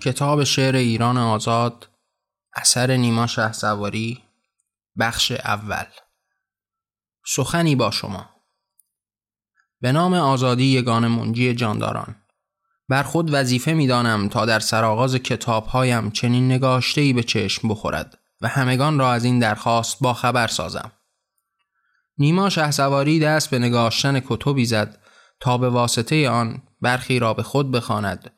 کتاب شعر ایران آزاد اثر نیما شه بخش اول. سخنی با شما. به نام آزادی یگان منجی جانداران. بر خود وظیفه می‌دانم تا در سرآغاز کتابهایم چنین نگاشته به چشم بخورد و همگان را از این درخواست با خبر سازم. نیما سواری دست به نگاشتن کتبی زد تا به واسطه آن برخی را به خود بخواند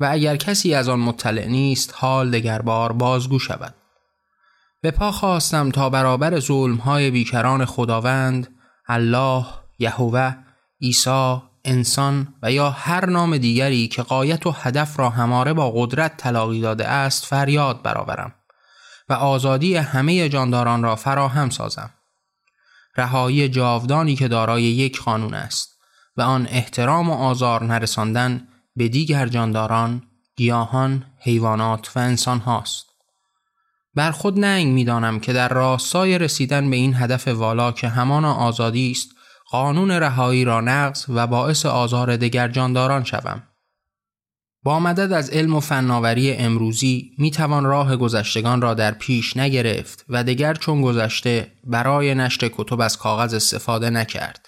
و اگر کسی از آن مطلع نیست حال دگربار بازگو شود. به پا خواستم تا برابر ظلمهای بیکران خداوند الله یهوه عیسی انسان و یا هر نام دیگری که قایت و هدف را هماره با قدرت تلاقی داده است فریاد برآورم و آزادی همه جانداران را فراهم سازم. رهایی جاودانی که دارای یک قانون است و آن احترام و آزار نرساندن به دیگر جانداران، گیاهان، حیوانات و انسان هاست. بر خود ننگ می‌دانم که در راستای رسیدن به این هدف والا که همان آزادی است قانون رهایی را نقض و باعث آزار دیگر جانداران شوم. با مدد از علم و فناوری امروزی می توان راه گذشتگان را در پیش نگرفت و دیگر چون گذشته برای نشر کتب از کاغذ استفاده نکرد.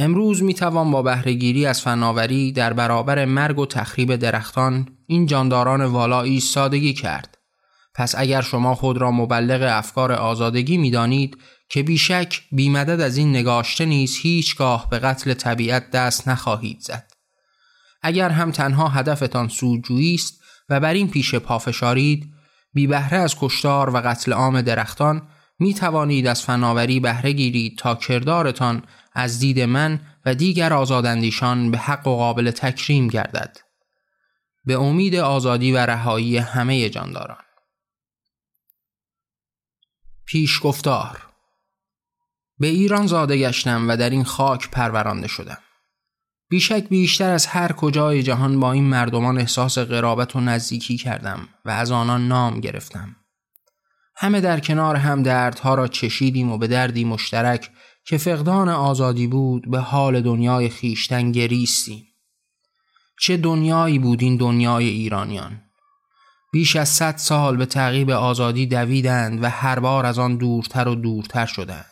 امروز می توان با بهرهگیری از فناوری در برابر مرگ و تخریب درختان این جانداران والایی سادگی کرد. پس اگر شما خود را مبلغ افکار آزادگی می دانید که بیشک بیمدد از این نگاشته نیز هیچگاه به قتل طبیعت دست نخواهید زد. اگر هم تنها هدفتان سودجویی است و بر این پیش پافشارید بی بهره از کشتار و قتل عام درختان می توانید از فناوری بهره گیرید تا کردارتان از دید من و دیگر آزاداندیشان به حق و قابل تکریم گردد. به امید آزادی و رهایی همه جانداران. پیشگفتار به ایران زاده گشتم و در این خاک پرورانده شدم. بیشک بیشتر از هر کجای جهان با این مردمان احساس قرابت و نزدیکی کردم و از آنان نام گرفتم. همه در کنار هم دردها را چشیدیم و به دردی مشترک که فقدان آزادی بود به حال دنیای خیشتن گریستیم. چه دنیایی بود این دنیای ایرانیان؟ بیش از صد سال به تعقیب آزادی دویدند و هر بار از آن دورتر و دورتر شدند.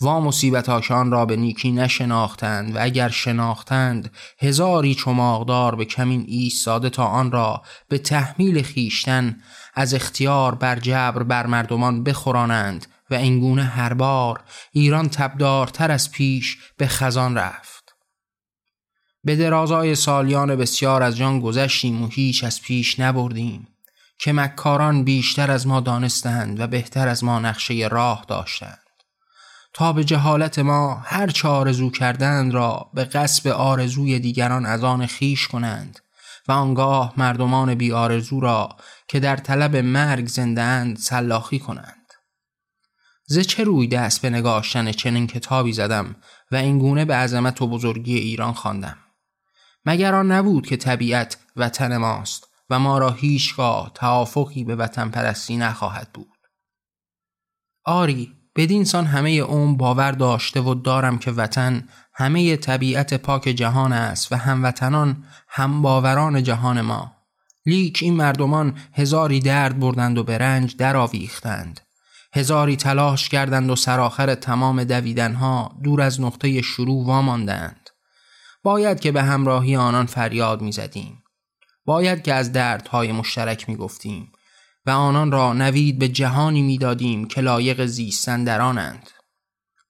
وا مصیبت آن را به نیکی نشناختند و اگر شناختند هزاری چماغدار به کمین ایستاده تا آن را به تحمیل خیشتن از اختیار بر جبر بر مردمان بخورانند و اینگونه هر بار ایران تبدارتر از پیش به خزان رفت. به درازای سالیان بسیار از جان گذشتیم و هیچ از پیش نبردیم که مکاران بیشتر از ما دانستند و بهتر از ما نقشه راه داشتند. تا به جهالت ما هر چه آرزو کردند را به قصب آرزوی دیگران از آن خیش کنند و آنگاه مردمان بی آرزو را که در طلب مرگ زنده اند سلاخی کنند. ز چه روی دست به نگاشتن چنین کتابی زدم و اینگونه به عظمت و بزرگی ایران خواندم. مگر آن نبود که طبیعت وطن ماست و ما را هیچگاه توافقی به وطن پرستی نخواهد بود؟ آری بدین سان همه اوم باور داشته و دارم که وطن همه طبیعت پاک جهان است و هموطنان هم باوران جهان ما. لیک این مردمان هزاری درد بردند و به رنج درآویختند. هزاری تلاش کردند و سرآخر تمام دویدنها دور از نقطه شروع واماندند. باید که به همراهی آنان فریاد می‌زدیم. باید که از دردهای مشترک می‌گفتیم و آنان را نوید به جهانی می‌دادیم که لایق زیستن در آنند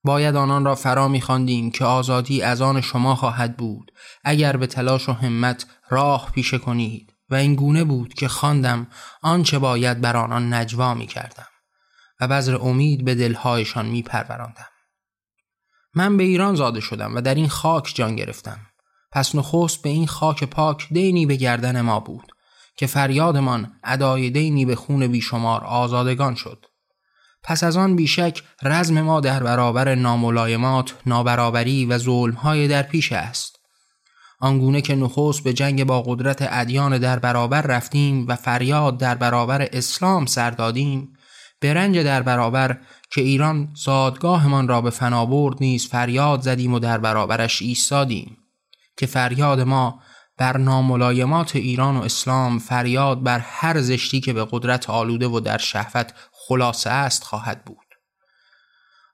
باید آنان را فرا میخواندیم که آزادی از آن شما خواهد بود. اگر به تلاش و همت راه پیشه کنید. و این گونه بود که خواندم آنچه باید بر آنان نجوا می کردم و بذر امید به دلهایشان می پروراندم. من به ایران زاده شدم و در این خاک جان گرفتم. پس نخست به این خاک پاک دینی به گردن ما بود که فریادمان ادای دینی به خون بیشمار آزادگان شد. پس از آن بیشک رزم ما در برابر ناملایمات، نابرابری و ظلمهای در پیش است. آنگونه که نخست به جنگ با قدرت ادیان در برابر رفتیم و فریاد در برابر اسلام سر دادیم به رنج در برابر که ایران زادگاهمان را به فنا برد نیز فریاد زدیم و در برابرش ایستادیم که فریاد ما بر ناملایمات ایران و اسلام فریاد بر هر زشتی که به قدرت آلوده و در شهوت خلاصه است خواهد بود.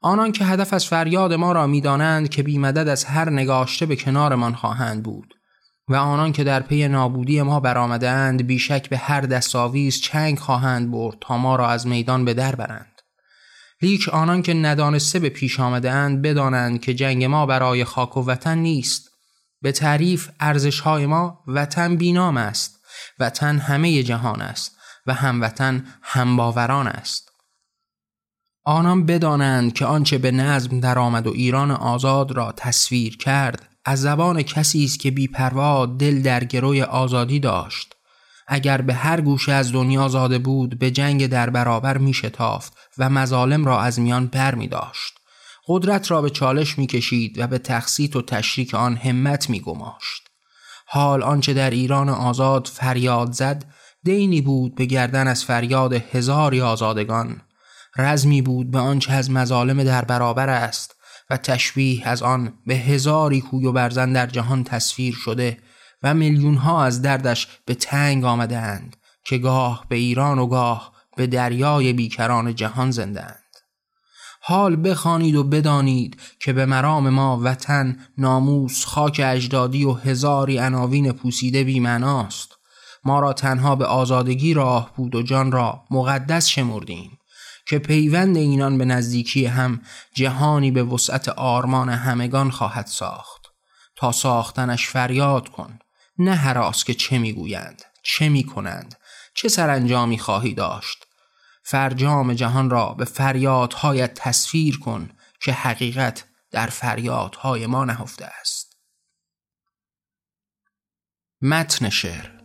آنان که هدف از فریاد ما را می‌دانند که بیمدد از هر نگاشته به کنارمان خواهند بود. و آنان که در پی نابودی ما برآمدهاند بیشک به هر دستاویز چنگ خواهند برد تا ما را از میدان به در برند. لیک آنان که ندانسته به پیش آمده بدانند که جنگ ما برای خاک و وطن نیست. به تعریف ارزش های ما وطن بینام است وطن همه جهان است و هموطن همباوران است. آنان بدانند که آنچه به نظم درآمد و ایران آزاد را تصویر کرد از زبان کسی است که بیپروا دل در گروی آزادی داشت. اگر به هر گوشه از دنیا زاده بود به جنگ در برابر می شتافت و مظالم را از میان بر می داشت قدرت را به چالش می کشید و به تخصیت و تشریک آن همت می گماشت. حال آنچه در ایران آزاد فریاد زد دینی بود به گردن از فریاد هزاری آزادگان. رزمی بود به آنچه از مظالم در برابر است. و تشبیه از آن به هزاری کوی و برزن در جهان تصویر شده و میلیون ها از دردش به تنگ آمده اند که گاه به ایران و گاه به دریای بیکران جهان زنده اند. حال بخوانید و بدانید که به مرام ما وطن، ناموس، خاک اجدادی و هزاری عناوین پوسیده بیمناست ما را تنها به آزادگی راه بود و جان را مقدس شمردیم که پیوند اینان به نزدیکی هم جهانی به وسعت آرمان همگان خواهد ساخت. تا ساختنش فریاد کن. نه هراس که چه می‌گویند چه می‌کنند چه سرانجامی خواهی داشت. فرجام جهان را به فریادهایت تصویر کن که حقیقت در فریادهای ما نهفته است. متن شعر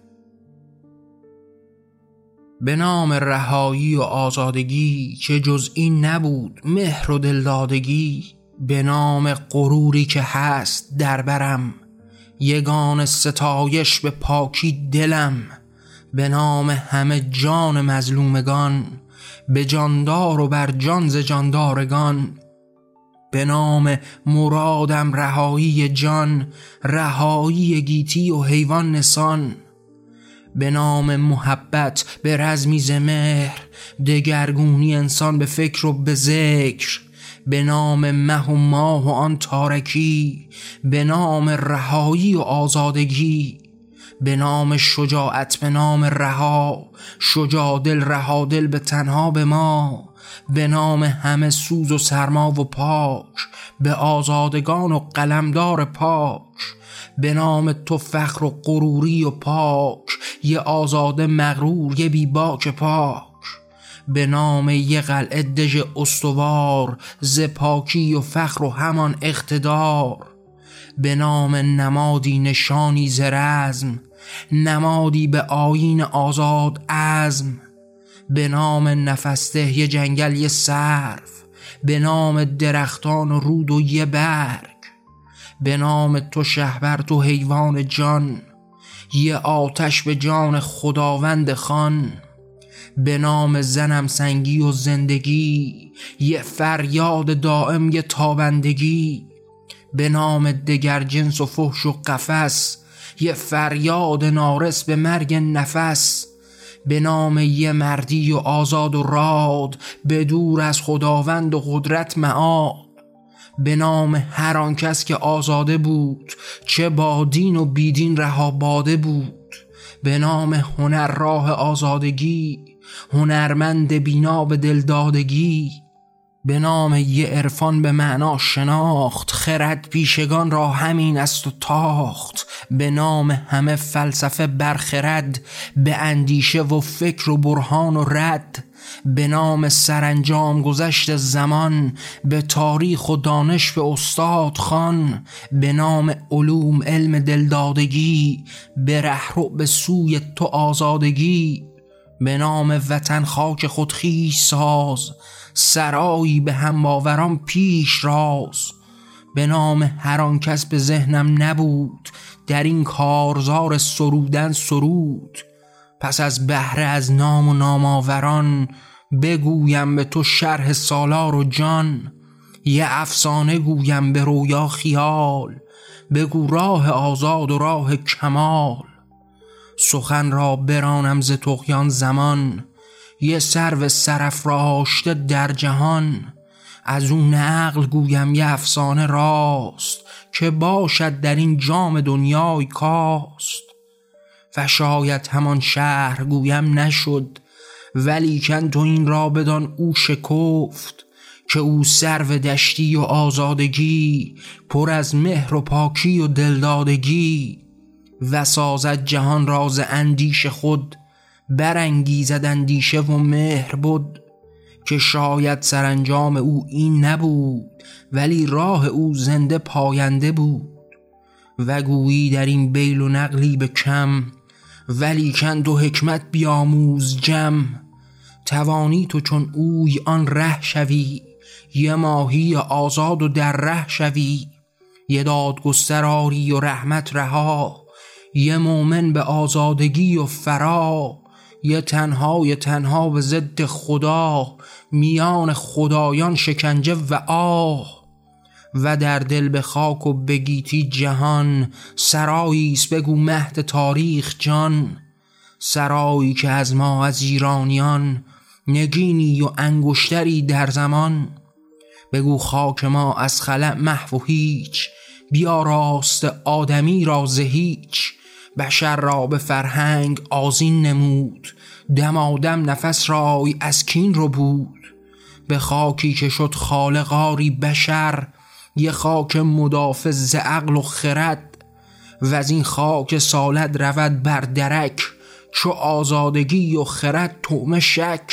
به نام رهایی و آزادگی که جز این نبود مهر و دلدادگی. به نام غروری که هست در برم یگان ستایش به پاکی دلم. به نام همه جان مظلومگان به جاندار و بر جان ز جاندارگان. به نام مرادم رهایی جان رهایی گیتی و حیوان نسان. به نام محبت به رزمی زمهر دگرگونی انسان به فکر و به ذکر. به نام مه و ماه و آن تارکی به نام رهایی و آزادگی. به نام شجاعت به نام رها شجاع دل رها دل به تنها به ما. به نام همه سوز و سرما و پاک به آزادگان و قلمدار پاک. به نام تو فخر و غروری و پاک یه آزاده مغرور یه بیباک پاک. به نام یه قلعه دژ استوار ز پاکی و فخر و همان اقتدار. به نام نمادی نشانی ز رزم نمادی به آین آزاد ازم به نام نفسته یه جنگل یه صرف. به نام درختان و رود و یه برگ به نام تو شهبر تو حیوان جان. یه آتش به جان خداوند خان به نام زنم سنگی و زندگی. یه فریاد دائم یه تابندگی. به نام دگر جنس و فحش و قفس. یه فریاد نارس به مرگ نفس. به نام یه مردی و آزاد و راد. به دور از خداوند و قدرت معاد. به نام هر آن کس که آزاده بود چه با دین و بیدین رها باده بود. به نام هنر راه آزادگی هنرمند بینا به دلدادگی به نام یه عرفان به معنا شناخت خرد پیشگان را همین است و تاخت. به نام همه فلسفه برخرد به اندیشه و فکر و برهان و رد. به نام سرانجام گذشت زمان به تاریخ و دانش به استاد خان به نام علوم علم دلدادگی به رهرو به سوی تو آزادگی به نام وطن خاک خود خیش ساز سرایی به هم باوران پیش راز. به نام هر آن کس به ذهنم نبود در این کارزار سرودن سرود. پس از بهره از نام و ناماوران بگویم به تو شرح سالار و جان. یه افسانه گویم به رویا خیال بگو راه آزاد و راه کمال. سخن را برانم ز تقیان زمان یه سرو سرافراشته در جهان. از اون نقل گویم یه افسانه راست که باشد در این جام دنیای کاست. و شاید همان شهر گویم نشد ولیکن تو این را بدان او شکفت که او سرو دشتی و آزادگی پر از مهر و پاکی و دلدادگی و سازد جهان راز اندیش خود برانگیزد اندیشه و مهر بود که شاید سرانجام او این نبود ولی راه او زنده پاینده بود و گویی در این بیل و نقلی به کم ولی کن دو حکمت بیاموز جم. توانی تو چون اوی آن ره شوی. یه ماهی آزاد و در ره شوی. یه دادگستر آری و رحمت رها. یه مؤمن به آزادگی و فرا. یه تنها یه تنها به ضد خدا. میان خدایان شکنجه و آه. و در دل به خاک و بگیتی جهان سراییست بگو مهد تاریخ جان. سرایی که از ما از ایرانیان نگینی و انگشتری در زمان. بگو خاک ما از خلق محو و هیچ بیا راست آدمی را هیچ. بشر را به فرهنگ آزین نمود دمادم نفس رای از کین رو بود به خاکی که شد خالقاری بشر یه خاک مدافع ز عقل و خرد. و از این خاک سالد رود بر درک چو آزادگی و خرد تومه شک.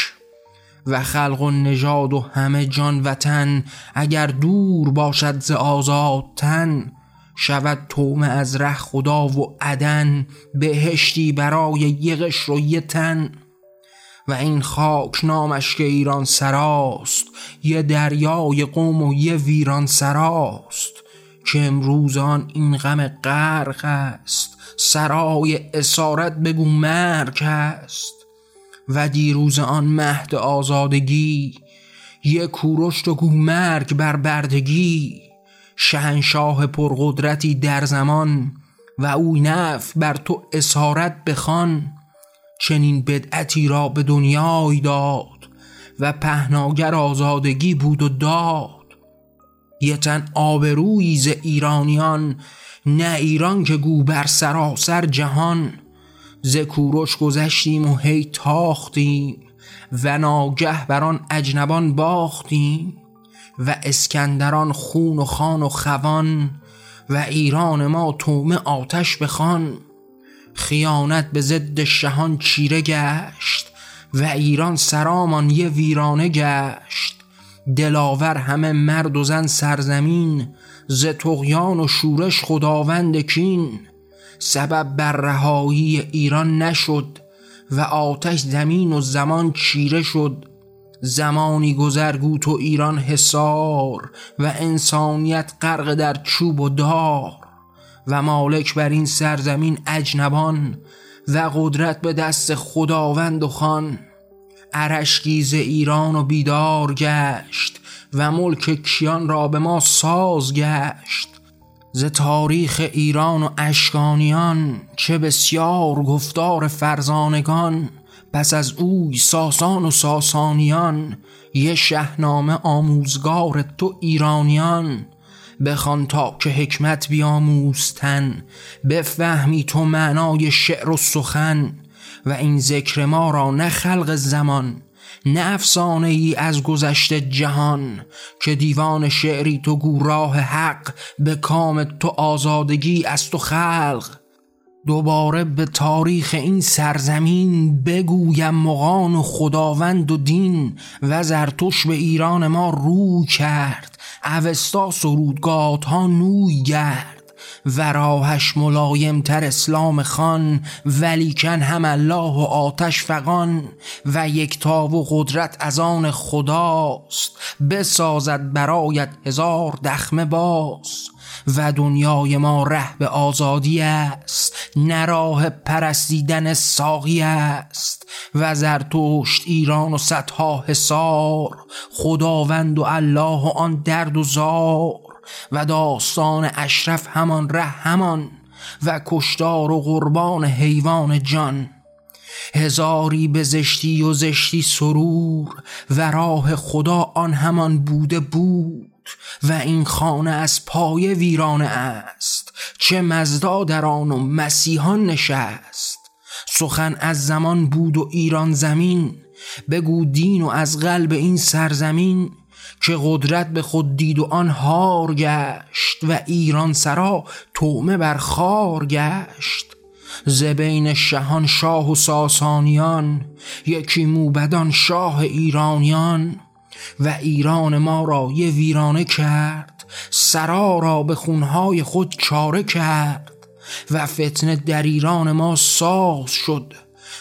و خلق و نژاد و همه جان وطن اگر دور باشد ز آزاد تن شود تومه از ره خدا و عدن بهشتی برای یه قشر تن. و این خاک نامش که ایران سراست یه دریای قوم و یه ویران سراست که امروز آن این غم غرق است سرای اسارت بگو مرگ است. و دیروز آن مهد آزادگی یه کورشت و گو مرگ بر بردگی شهنشاه پرقدرتی در زمان و او نف بر تو اسارت بخوان. چنین بدعتی را به دنیای داد و پهناگر آزادگی بود و داد. یه تن آبرویی ز ایرانیان نه ایران که گو بر سراسر جهان. ز کوروش گذشتیم و هی تاختیم و ناگه بر آن اجنبان باختیم و اسکندران خون و خان و خوان و ایران ما تومه آتش بخوان. خیانت به ضد شهان چیره گشت و ایران سرامان یه ویرانه گشت. دلاور همه مرد و زن سرزمین ز تغیان و شورش خداوند کین. سبب بر رهایی ایران نشد و آتش زمین و زمان چیره شد. زمانی گذرگو تو ایران حسار و انسانیت غرق در چوب و دار. و مالک بر این سرزمین اجنبان و قدرت به دست خداوند و خان. عرشگیز ایران و بیدار گشت و ملک کیان را به ما ساز گشت. ز تاریخ ایران و اشکانیان چه بسیار گفتار فرزانگان. پس از اوی ساسان و ساسانیان یه شهنامه آموزگار تو ایرانیان. بخوان تا که حکمت بیاموزتن بفهمی تو معنای شعر و سخن و این ذکر ما را نه خلق زمان نه افسانه ای از گذشته جهان که دیوان شعری تو گو راه حق به کام تو آزادگی از تو خلق. دوباره به تاریخ این سرزمین بگویم مغان و خداوند و دین و زرتوش به ایران ما رو کرد. اوستا سرودگات ها نوی گرد. و راهش ملایم تر اسلام خان ولیکن هم الله و آتش فقان و یکتا و قدرت از آن خداست. بسازد برایت هزار دخمه باز. و دنیای ما ره به آزادی است نراه پرستیدن ساقی است. و زرتشت ایران و صدها حسار خداوند و الله و آن درد و زار. و داستان اشرف همان ره همان و کشتار و قربان حیوان جان. هزاری به زشتی و زشتی سرور و راه خدا آن همان بوده بود. و این خانه از پای ویرانه است. چه مزدا در آن و مسیحان نشست. سخن از زمان بود و ایران زمین. بگو دین و از قلب این سرزمین. که قدرت به خود دید و آن هار گشت و ایران سرا تومه بر خار گشت. زبین شهان شاه و ساسانیان یکی موبدان شاه ایرانیان. و ایران ما را یه ویرانه کرد. سرا را به خونهای خود چاره کرد و فتنه در ایران ما ساز شد.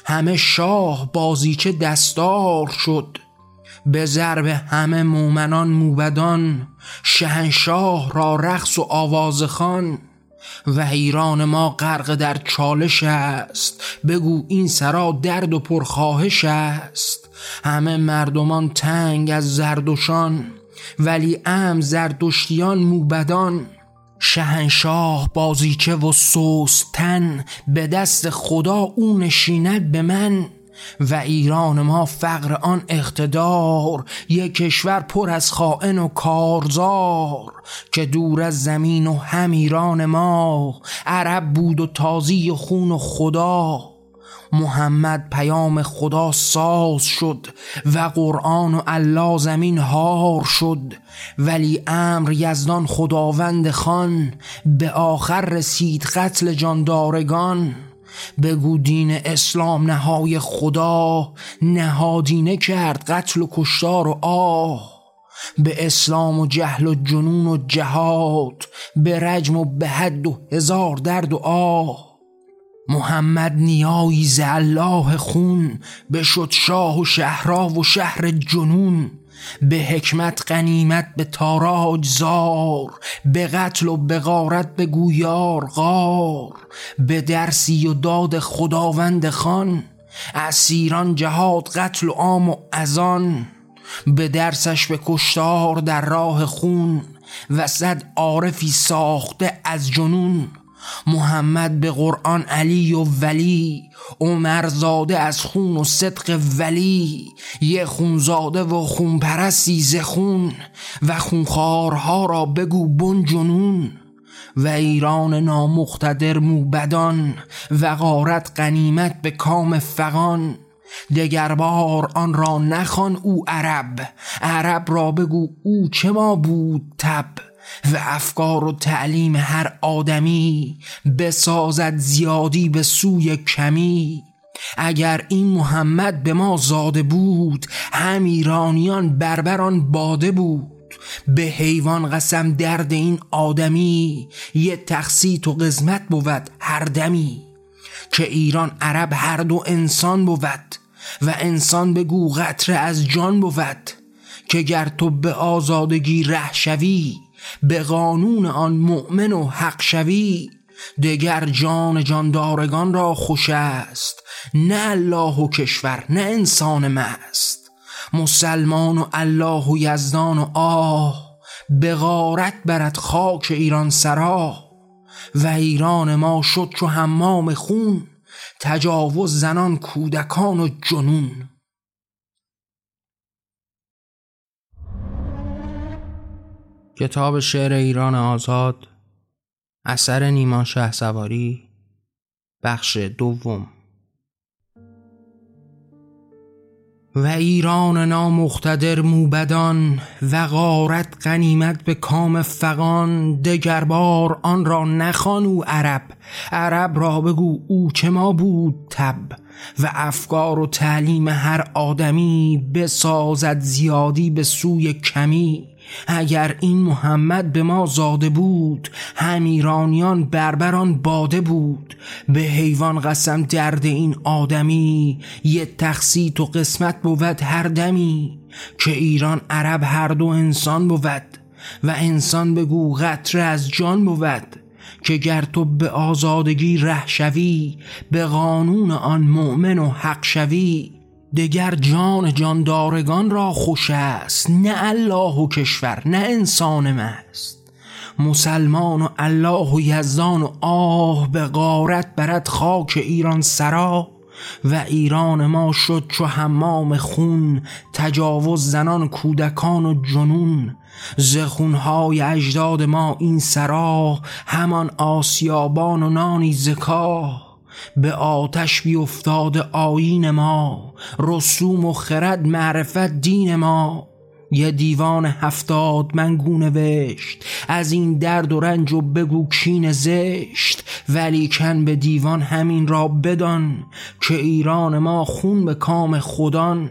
همه شاه بازیچه دستار شد. به ضرب همه مومنان موبدان شهنشاه را رقص و آواز خان و ایران ما غرق در چالش است. بگو این سرا درد و پرخواهش است. همه مردمان تنگ از زردوشان ولی ام زردشتیان موبدان. شهنشاه بازیچه و سوستن به دست خدا او نشیند به من. و ایران ما فقر آن اقتدار یک کشور پر از خائن و کارزار که دور از زمین و هم ایران ما عرب بود و تازی خون و خدا. محمد پیام خدا ساز شد و قرآن و الله زمین هار شد. ولی امر یزدان خداوند خان به آخر رسید قتل جاندارگان. بگو دین اسلام نهای خدا نهادینه کرد قتل و کشتار و آه. به اسلام و جهل و جنون و جهاد به رجم و به حد و هزار درد و آه. محمد نیایی ز الله خون بشد شاه و شهرا و شهر جنون. به حکمت غنیمت به تاراج زار به قتل و به غارت به گویار غار. به درسی و داد خداوند خان اسیران جهاد قتل و عام و ازان به درسش به کشتار در راه خون و صد عارفی ساخته از جنون. محمد به قرآن علی و ولی عمر زاده از خون و صدق ولی. یه خونزاده و خون پرستی ز خون و خونخوارها را بگو بن جنون و ایران نامقتدر موبدان و غارت غنیمت به کام فغان. دگر بار آن را نخوان او عرب عرب را بگو او چه ما بود تب. و افکار و تعلیم هر آدمی بسازد زیادی به سوی کمی. اگر این محمد به ما زاده بود هم ایرانیان بربران باده بود. به حیوان قسم درد این آدمی یه تخصیت و قسمت بود هر دمی. که ایران عرب هر دو انسان بود و انسان بگو قطره از جان بود. که گر تو به آزادگی ره شوی به قانون آن مؤمن و حق شوی دگر جان جاندارگان را خوش است. نه الله و کشور نه انسان مست. مسلمان و الله و یزدان و آه به غارت برد خاک ایران سرا. و ایران ما شد چو حمام خون تجاوز زنان کودکان و جنون. کتاب شعر ایران آزاد اثر نیما شه سواری بخش دوم. و ایران نامقتدر موبدان و غارت غنیمت به کام فغان دگربار آن را نخوانو عرب. عرب را بگو او که ما بود تب. و افکار و تعلیم هر آدمی بسازد زیادی به سوی کمی. اگر این محمد به ما زاده بود هم ایرانیان بربران باده بود. به حیوان قسم درد این آدمی یه تخصیت و قسمت بود هر دمی. که ایران عرب هر دو انسان بود و انسان بگو قطره از جان بود. که گر تو به آزادگی ره شوی به قانون آن مؤمن و حق شوی. دگر جان جاندارگان را خوش است نه الله و کشور نه انسان مست. مسلمان و الله و یزدان و آه به غارت برد خاک ایران سرا و ایران ما شد چو حمام خون تجاوز زنان کودکان و جنون. زخونهای اجداد ما این سرا همان آسیابان و نانی زکاه به آتش بیافتاده آیین ما. رسوم و خرد معرفت دین ما. یه دیوان هفتاد منگو نوشت از این درد و رنج و بگو کین زشت. ولی کن به دیوان همین را بدان که ایران ما خون به کام خودان.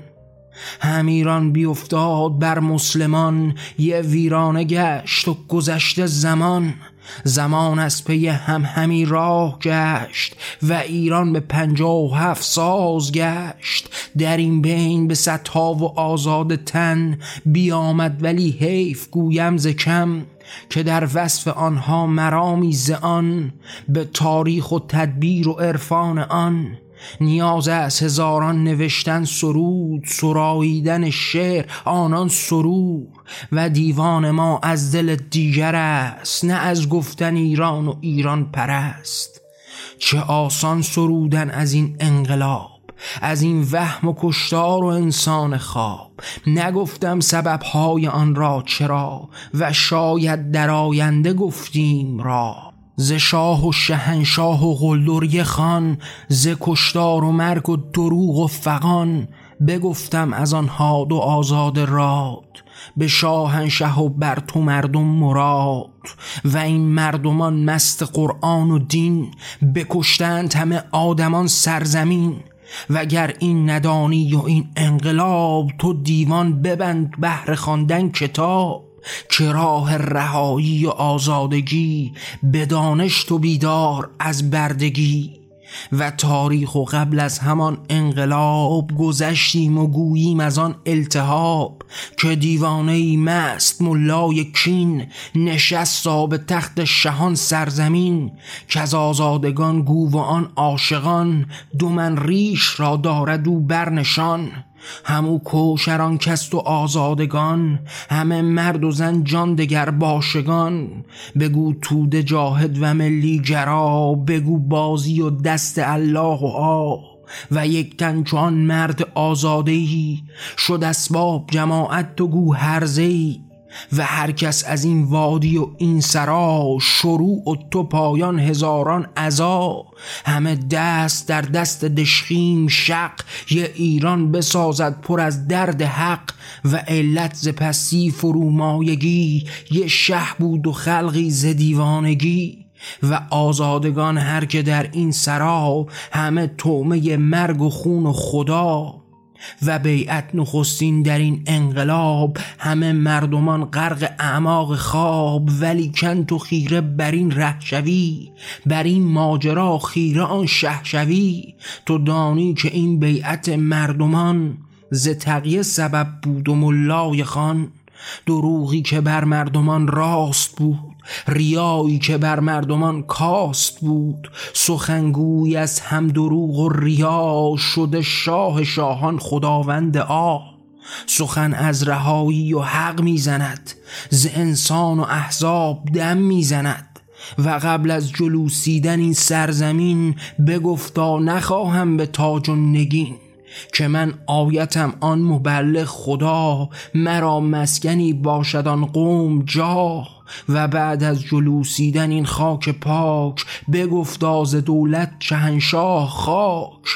هم ایران بیافتاد بر مسلمان یه ویرانه گشت و گذشته زمان. زمان از پی هم همی راه گشت و ایران به پنجاه و هفت ساز گشت. در این بین به صدها و آزاد تن بیامد ولی حیف گویم ز کم که در وصف آنها مرامی ز آن به تاریخ و تدبیر و عرفان آن. نیاز از هزاران نوشتن سرود سراییدن شعر آنان سرور. و دیوان ما از دل دیگر است نه از گفتن ایران و ایران پرست. چه آسان سرودن از این انقلاب از این وهم و کشتار و انسان خواب. نگفتم سببهای آن را چرا و شاید در آینده گفتیم را. ز شاه و شهنشاه و قلدر خان ز کشتار و مرگ و دروغ و فقان بگفتم از آنها دو آزاد راد به شاهنشه و بر تو مردم مراد. و این مردمان مست قرآن و دین بکشتند همه آدمان سرزمین. وگر این ندانی و این انقلاب تو دیوان ببند بهر خواندن کتاب. که راه رهایی و آزادگی به دانش تو بیدار از بردگی و تاریخ و قبل از همان انقلاب گذشتیم و گوییم از آن التهاب که دیوانه مست ملای کین نشست به تخت شهان سرزمین که از آزادگان گو و آن عاشقان دو من ریش را دارد او برنشان. همو کوشران کست و آزادگان همه مرد و زن جان دگر باشگان. بگو تود جاهد و ملی جرا بگو بازی و دست الله و آ. و یک تن چون مرد آزادهی شد اسباب جماعت تو گو هرزهی و هر کس از این وادی و این سرا شروع و تو پایان هزاران عزا. همه دست در دست دشخیم شق یه ایران بسازد پر از درد حق. و علت ز پسی فرومایگی یه شه بود و خلقی ز دیوانگی. و آزادگان هر که در این سرا همه تومه مرگ و خون و خدا. و بیعت نخستین در این انقلاب. همه مردمان غرق اعماق خواب ولی کن تو خیره بر این ره شوی بر این ماجرا خیره آن شه شوی. تو دانی که این بیعت مردمان ز تقیه سبب بود و ملای خان. دروغی که بر مردمان راست بود. ریایی که بر مردمان کاست بود سخنگوی از هم دروغ و ریا شده شاه شاهان خداوند آ. سخن از رهایی و حق می‌زند ز انسان و احزاب دم می‌زند. و قبل از جلوسیدن این سرزمین بگفتا نخواهم به تاج و نگین. که من آیتم آن مبلغ خدا مرا مسکنی باشد آن قوم جا و بعد از جلوسیدن این خاک پاک بگفتا ز دولت شهنشاه خاک.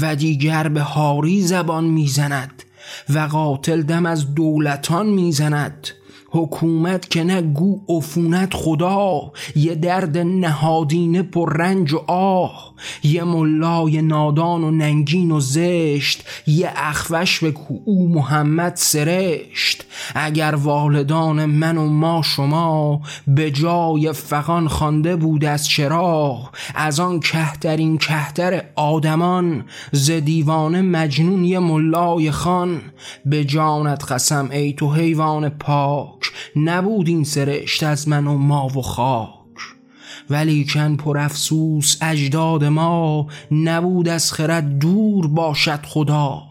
و دیگر به هاری زبان می‌زند و قاتل دم از دولتان می‌زند. حکومت که نه گو عفونت خدا یه درد نهادینه پر رنج و آه. یه ملای نادان و ننگین و زشت یه اخوش به او محمد سرشت. اگر والدان من و ما شما به جای فقان خوانده بود از چراغ از آن کهترین کهتر آدمان ز دیوان مجنون یه ملای خان. به جانت قسم ای تو حیوان پاک نبود این سرشت از من و ما و خاک. ولیکن پر افسوس اجداد ما نبود از خرد دور باشد خدا.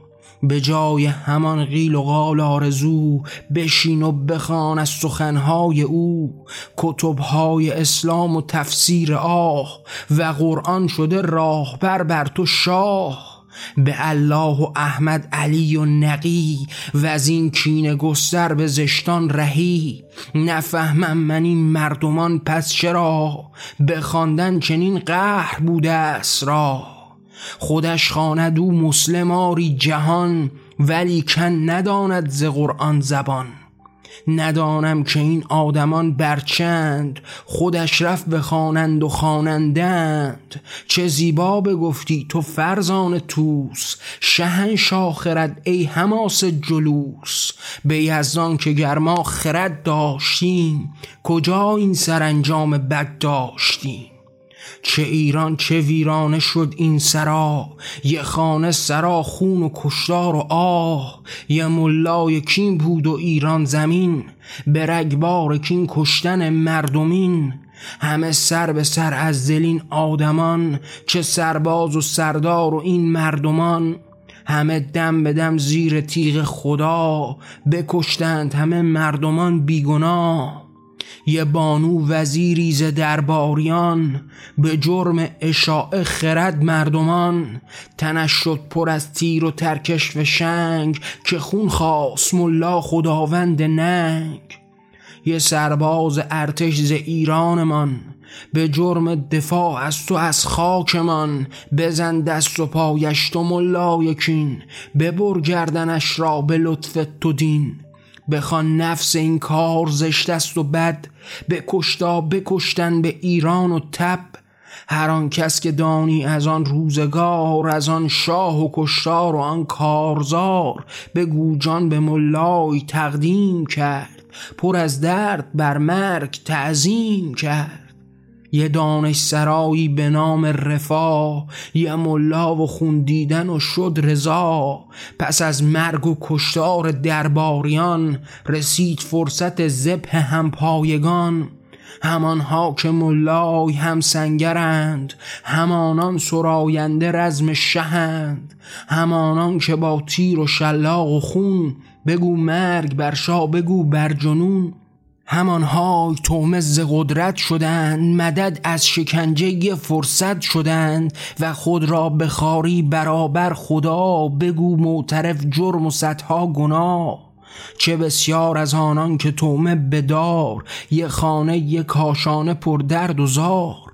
به جای همان قیل و قال آرزو بشین و بخوان از سخنهای او. کتبهای اسلام و تفسیر آه و قرآن شده راهبر بر تو شاه. به الله و احمد علی و نقی و از این کین گستر به زشتان رهی. نفهمم من این مردمان پس چرا؟ به خواندن چنین قهر بوده است را. خودش خواند او مسلماری جهان ولی کن نداند ز قرآن زبان. ندانم که این آدمان برچند. خودش رفت بخوانند و خوانندند. چه زیبا بگفتی تو فرزان توس شهن شاخرد ای حماس جلوس. به یزدان که گرما خرد داشتیم. کجا این سرانجام بد داشتیم؟ چه ایران چه ویرانه شد این سرا. یه خانه سرا خون و کشتار و آه. یه ملای کین بود و ایران زمین. به رگبار کین کشتن مردمین. همه سر به سر از دلین آدمان. چه سرباز و سردار و این مردمان. همه دم به دم زیر تیغ خدا. بکشتند همه مردمان بیگناه. یه بانو وزیری ز درباریان به جرم اشاعه خرد مردمان. تنش شد پر از تیر و ترکش و شنگ که خون خواست ملا خداوند ننگ. یه سرباز ارتش ز ایرانمان به جرم دفاع از تو از خاکمان. بزن دست و پایش تو ملای کین ببر گردنش را به لطف تو دین. بخوان نفس این کار زشت است و بد به کشتا بکشتن به ایران و تب. هر آن کس که دانی از آن روزگار از آن شاه و کشتار و آن کارزار. به جان به ملای تقدیم کرد پر از درد بر مرگ تعظیم کرد. یه دانش سرایی به نام رفا یه ملا و خوندیدن و شد رضا. پس از مرگ و کشتار درباریان رسید فرصت زبه هم پایگان همانها که ملای هم سنگرند همانان سراینده رزم شهند. همانان که با تیر و شلاق و خون بگو مرگ بر شا بگو بر جنون. همانهای تومز قدرت شدند مدد از شکنجه فرصت شدند و خود را بخاری برابر خدا بگو معترف جرم و صدها گناه. چه بسیار از آنان که تومه بدار یه خانه یه کاشانه پر درد و زار.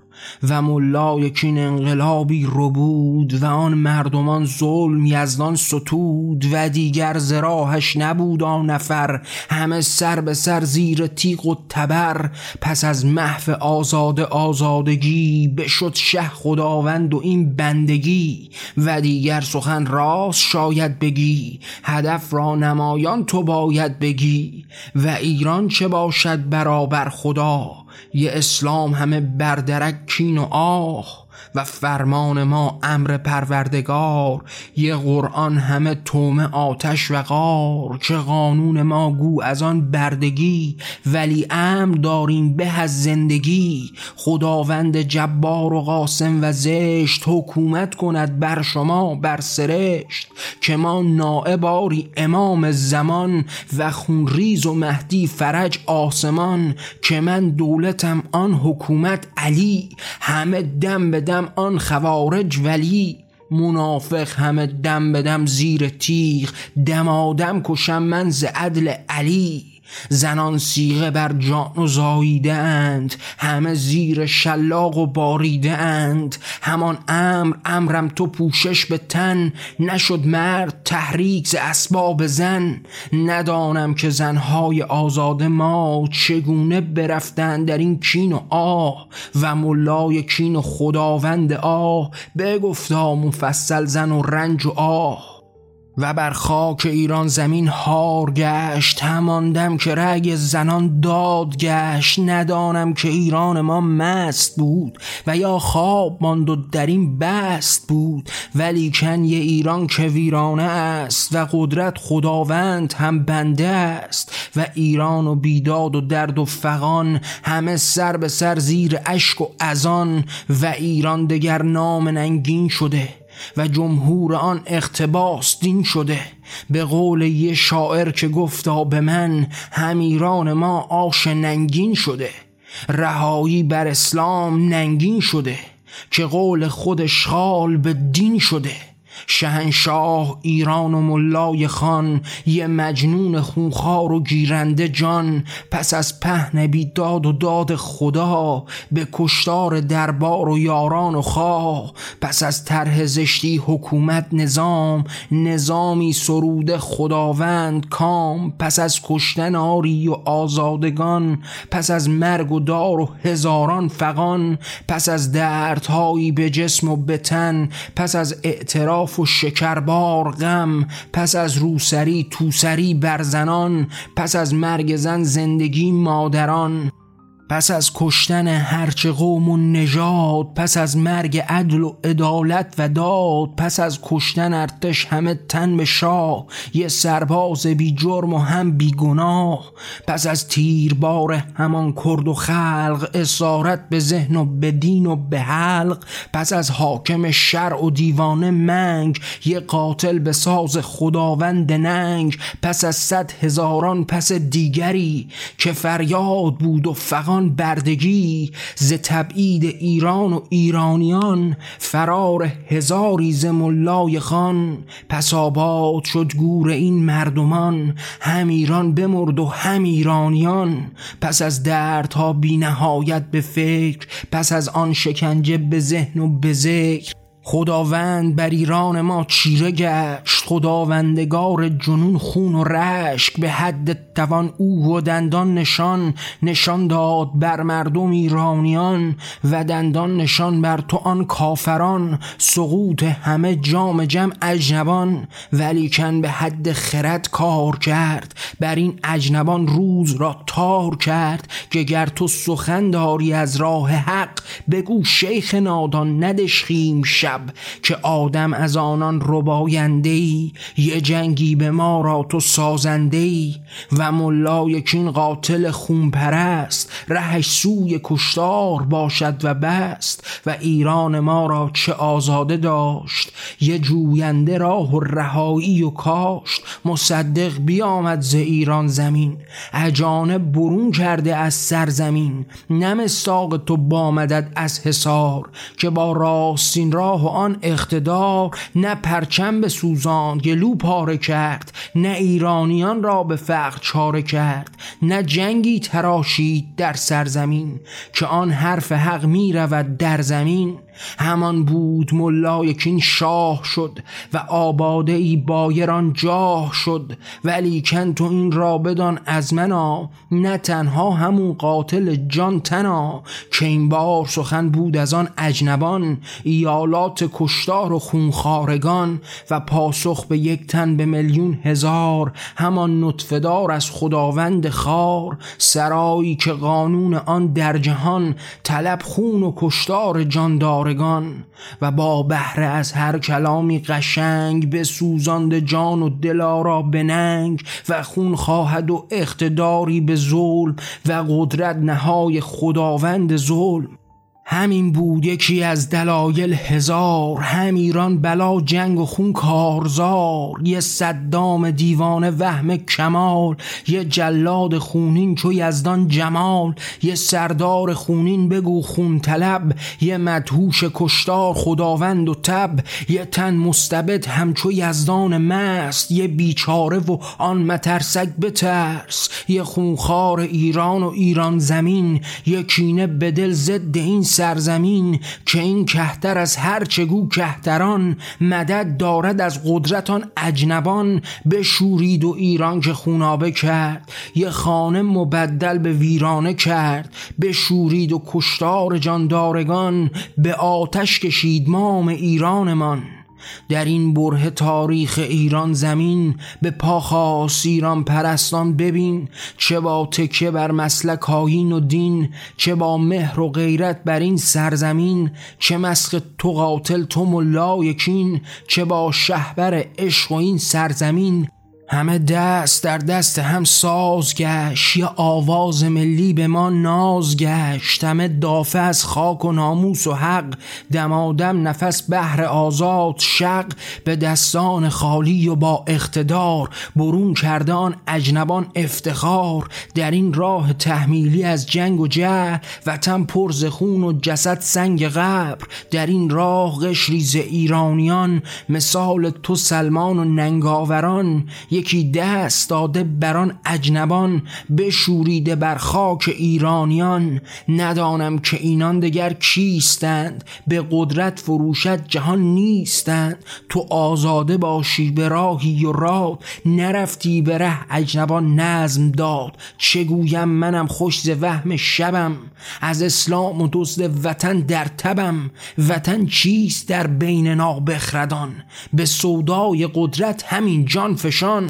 و ملای کین انقلابی رو بود و آن مردمان ظلم یزدان ستود و دیگر زراحش نبود آن نفر. همه سر به سر زیر تیغ و تبر. پس از محو آزاد آزادگی بشد شه خداوند و این بندگی و دیگر سخن راست شاید بگی. هدف را نمایان تو باید بگی. و ایران چه باشد برابر خدا؟ یه اسلام همه بردرک کین و آه. و فرمان ما امر پروردگار. یه قرآن همه تومه آتش و غار. چه قانون ما گو از آن بردگی. ولی امر داریم به از زندگی. خداوند جبار و قاسم و زشت حکومت کند بر شما بر سرشت. که ما نائباری امام زمان و خونریز و مهدی فرج آسمان. که من دولتم آن حکومت علی. همه دم به دم آن خوارج ولی منافق همه دم به دم زیر تیغ دمادم کشم من ز عدل علی. زنان سیغه بر جان و زاییده اند همه زیر شلاق و باریده اند همان امر امرم تو پوشش به تن. نشد مرد تحریک ز اسباب زن. ندانم که زنهای آزاد ما چگونه برفتن در این کین و آه و ملای کین و خداوند آه. بگفتا مفصل زن و رنج و آه. و بر خاک ایران زمین هار گشت. هماندم که رگ زنان داد گشت. ندانم که ایران ما مست بود و یا خواب ماند و در این بست بود. ولی کن یه ایران که ویرانه است و قدرت خداوند هم بنده است. و ایران و بیداد و درد و فقان همه سر به سر زیر اشک و ازان و ایران دگر نام ننگین شده. و جمهور آن اختباس دین شده. به قول یه شاعر که گفتا به من همیران ما آش ننگین شده. رهایی بر اسلام ننگین شده. که قول خود شال به دین شده. شهنشاه ایران و ملای خان یه مجنون خونخوار و گیرنده جان. پس از پهن بیداد و داد خدا به کشتار دربار و یاران و خواه. پس از طرح زشتی حکومت نظام نظامی سرود خداوند کام. پس از کشتن آری و آزادگان پس از مرگ و دار و هزاران فقان پس از دردهایی به جسم و به تن پس از اعتراف و شکربار غم پس از روسری توسری بر زنان پس از مرگ زن زندگی مادران. پس از کشتن هرچه قوم و نژاد پس از مرگ عدل و عدالت و داد پس از کشتن ارتش همه تن به شاه یه سرباز بی جرم و هم بی گناه پس از تیربار همان کرد و خلق اسارت به ذهن و به دین و به حلق پس از حاکم شرع و دیوانه منگ یه قاتل به ساز خداوند ننگ پس از صد هزاران پس دیگری که فریاد بود و فقط بردگی ز تبعید ایران و ایرانیان فرار هزاری ز ملای خان. پس آباد شد گور این مردمان هم ایران بمرد و هم ایرانیان. پس از دردها بی نهایت به فکر پس از آن شکنجه به ذهن و به ذکر. خداوند بر ایران ما چیره گشت. خداوندگار جنون خون و رشک به حد توان او و دندان نشان. نشان داد بر مردم ایرانیان و دندان نشان بر تو آن کافران. سقوط همه جام جم اجنبان. ولیکن به حد خرد کار کرد. بر این اجنبان روز را تار کرد که گر تو سخن داری از راه حق بگو شیخ نادان ندشخیم شب. که آدم از آنان رباینده ای یه جنگی به ما را تو سازنده ای و ملای کین قاتل خون پرست رهش سوی کشتار باشد و بست و ایران ما را چه آزاده داشت. یه جوینده راه و رهایی و کاشت مصدق بیامد ز ایران زمین. اجانب برون کرده از سرزمین نم ساق تو بامدد از حسار که با راستین راه آن اقتدار نه پرچم به سوزان گلو پاره کرد نه ایرانیان را به فقر چاره کرد نه جنگی تراشید در سرزمین که آن حرف حق می رود در زمین. همان بود ملای کین شاه شد و آباده ای بایران جاه شد. ولی کن تو این را بدان از منا نه تنها همون قاتل جان تنا. که این بار سخن بود از آن اجنبان ایالات کشتار و خونخارگان و پاسخ به یک تن به میلیون هزار. همان نطفدار از خداوند خار سرایی که قانون آن در جهان طلب خون و کشتار جاندار و با بهره از هر کلامی قشنگ به سوزاند جان و دلارا به ننگ و خون خواهد و اقتداری به ظلم و قدرت نهای خداوند ظلم. همین بود یکی از دلایل هزار. هم ایران بلا جنگ و خون کارزار. یه صدام دیوانه وهم کمال. یه جلاد خونین چو یزدان جمال. یه سردار خونین بگو خون طلب. یه مدهوش کشتار خداوند و تب. یه تن مستبد همچو یزدان مست. یه بیچاره و آن مترسک بترس. یه خونخار ایران و ایران زمین. یه کینه به دل ضد این سرزمین که این کهتر از هر چگو کهتران مدد دارد از قدرتان اجنبان بشورید و ایران که خونابه کرد یه خانه مبدل به ویرانه کرد بشورید و کشتار جاندارگان به آتش کشید مام ایرانمان. در این بره تاریخ ایران زمین به پاخاس ایران پرستان ببین چه با تکه بر مسلک آیین و دین چه با مهر و غیرت بر این سرزمین چه مسخ تو قاتل تو ملا یکین چه با شهبر عشق و این سرزمین. همه دست در دست هم ساز گشت یه آواز ملی به ما ناز گشت. همه دافه از خاک و ناموس و حق دمادم نفس بهر آزاد. شق به دستان خالی و با اقتدار برون کردان اجنبان افتخار. در این راه تحمیلی از جنگ و جه وطن پرز خون و جسد سنگ قبر. در این راه قشریز ایرانیان مثال تو سلمان و ننگاوران. یکی دست داده بران اجنبان بشوریده بر خاک ایرانیان. ندانم که اینان دگر کیستند به قدرت فروشت جهان نیستند. تو آزاده باشی به راهی و راد نرفتی به ره اجنبان نظم داد. چگویم منم خوش ز وهم شبم از اسلام و دزد وطن در تبم. وطن چیست در بین نابخردان؟ به سودای قدرت همین جان فشان.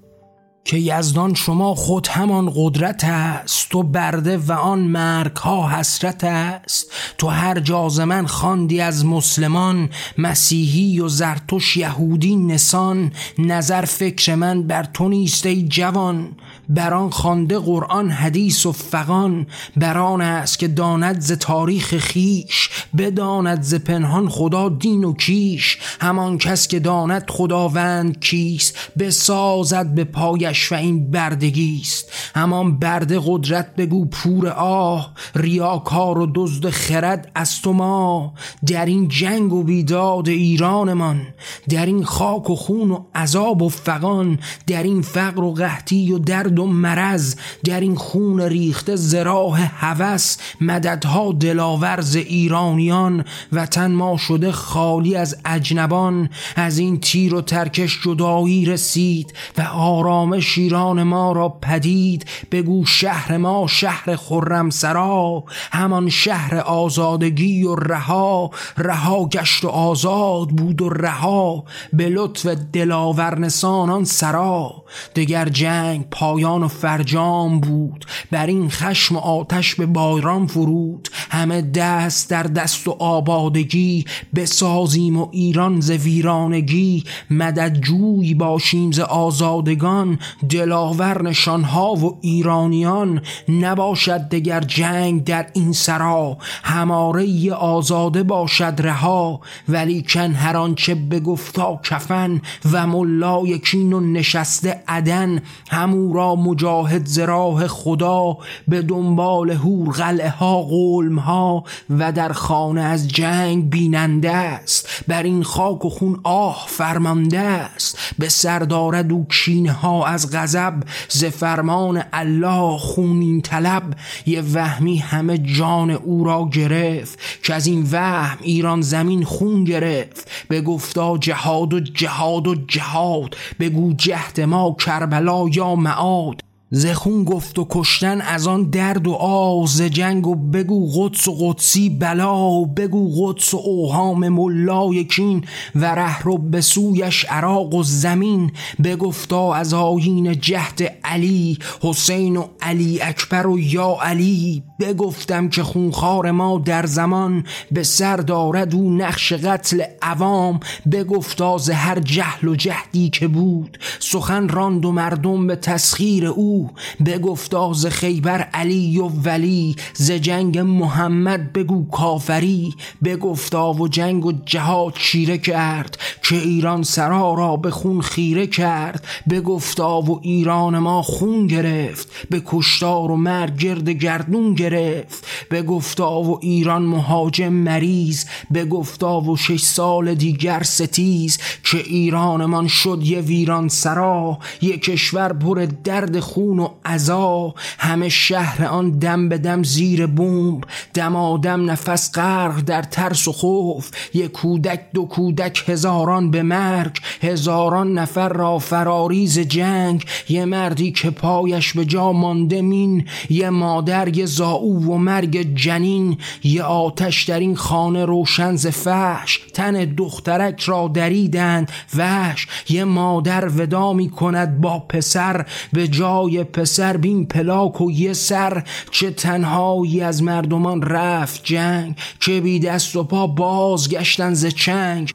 که یزدان شما خود همان قدرت است تو برده و آن مرگ ها حسرت است. تو هر جاز من خواندی از مسلمان مسیحی و زرتوش یهودی نسان. نظر فکر من بر تو نیست ای جوان. بران خوانده قرآن حدیث و فقان بران است که داند ز تاریخ خیش بداند ز پنهان خدا دین و کیش. همان کس که داند خداوند کیست بسازد به پایش و این بردگیست همان برده قدرت بگو پور آه. ریاکار و دزد خرد از تو ما. در این جنگ و بیداد ایرانمان. در این خاک و خون و عذاب و فقان در این فقر و قحطی و درد و مرز در این خون ریخته زراح هوس. مددها دلاورز ایرانیان. وطن ما شده خالی از اجنبان. از این تیر و ترکش جدایی رسید و آرامش ایران ما را پدید بگو شهر ما شهر خرم سرا همان شهر آزادگی و رها رها گشت و آزاد بود و رها به لطف دلاور نسانان سرا. دگر جنگ پایان و فرجام بود بر این خشم و آتش به بایران فرود. همه دست در دست و آبادگی بسازیم و ایران ز ویرانگی. مدد جوی باشیم ز آزادگان دلاور نشانها و ایرانیان نباشد دگر جنگ در این سرا. هماره آزاده باشد رها ولی کن هر آنچه بگفتا کفن و ملای کین و نشسته عدن همو را مجاهد زراح خدا به دنبال هور قلعه ها قلم ها و در خانه از جنگ بیننده است. بر این خاک و خون آه فرمانده است. به سر دارد کینه ها از غضب ز فرمان الله خونین طلب. یه وهمی همه جان او را گرفت که از این وهم ایران زمین خون گرفت. به گفتا جهاد و جهاد و جهاد بگو جهد ما کربلا یا معاد. زخون گفت و کشتن از آن درد و آز جنگ و بگو قدس و قدسی بلا بگو قدس و اوهام ملای کین و ره رو به سویش عراق و زمین بگفتا از آیین جهد علی حسین و علی اکبر و یا علی بگفتم که خونخوار ما در زمان به سر دارد او نقش قتل عوام بگفتا ز هر جهل و جهدی که بود سخن راند و مردم به تسخیر او بگو بگفتا ز خیبر علی و ولی ز جنگ محمد بگو کافری. بگفتا و جنگ و جهاد چیره کرد که ایران سرا را به خون خیره کرد. بگفتا و ایران ما خون گرفت به کشتار و مرگ گرد گردون گرفت. بگفتا و ایران مهاجم مریض بگفتا و شش سال دیگر ستیز. که ایرانمان شد یه ویران سرا یه کشور پر درد خون و عذا همه شهر آن دم به دم زیر بمب دمادم نفس غرق در ترس و خوف. یه کودک دو کودک هزاران به مرگ. هزاران نفر را فراریز جنگ. یه مردی که پایش به جا مانده مین. یه مادر یه زاو و مرگ جنین. یه آتش در این خانه روشن ز فحش. تن دخترک را دریدند وحش. یه مادر ودا می کند با پسر. به جای پسر بین پلاک و یه سر چه تنهایی از مردمان رفت جنگ که بی دست و پا بازگشتن ز چنگ.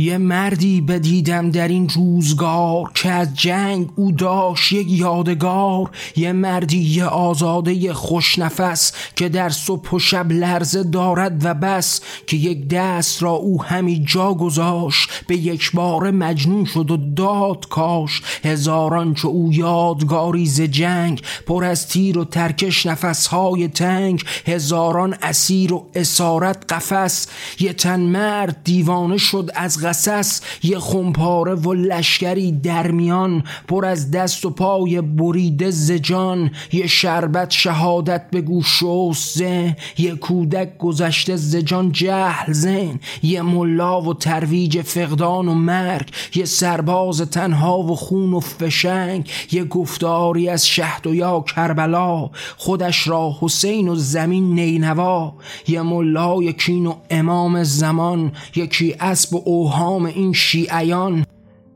یه مردی بدیدم در این روزگار که از جنگ او داشت یک یادگار یه مردی یه آزاده خوشنفس که در صبح و شب لرزه دارد و بس که یک دست را او همی جا گذاشت به یک بار مجنون شد و داد کاش هزاران چو او یادگاری ز جنگ پر از تیر و ترکش نفسهای تنگ. هزاران اسیر و اسارت قفس یه تن مرد دیوانه شد از قصص یه خمپاره و لشکری در میان پر از دست و پای بریده زجان یه شربت شهادت به گوش زه یه کودک گذشته زجان جهل زن. یه ملا و ترویج فقدان و مرگ یه سرباز تنها و خون و فشنگ. یه گفتاری از شهد و یا کربلا خودش را حسین و زمین نینوا. یه ملای کین و امام زمان یکی اسب و اوها اتهام این شیعیان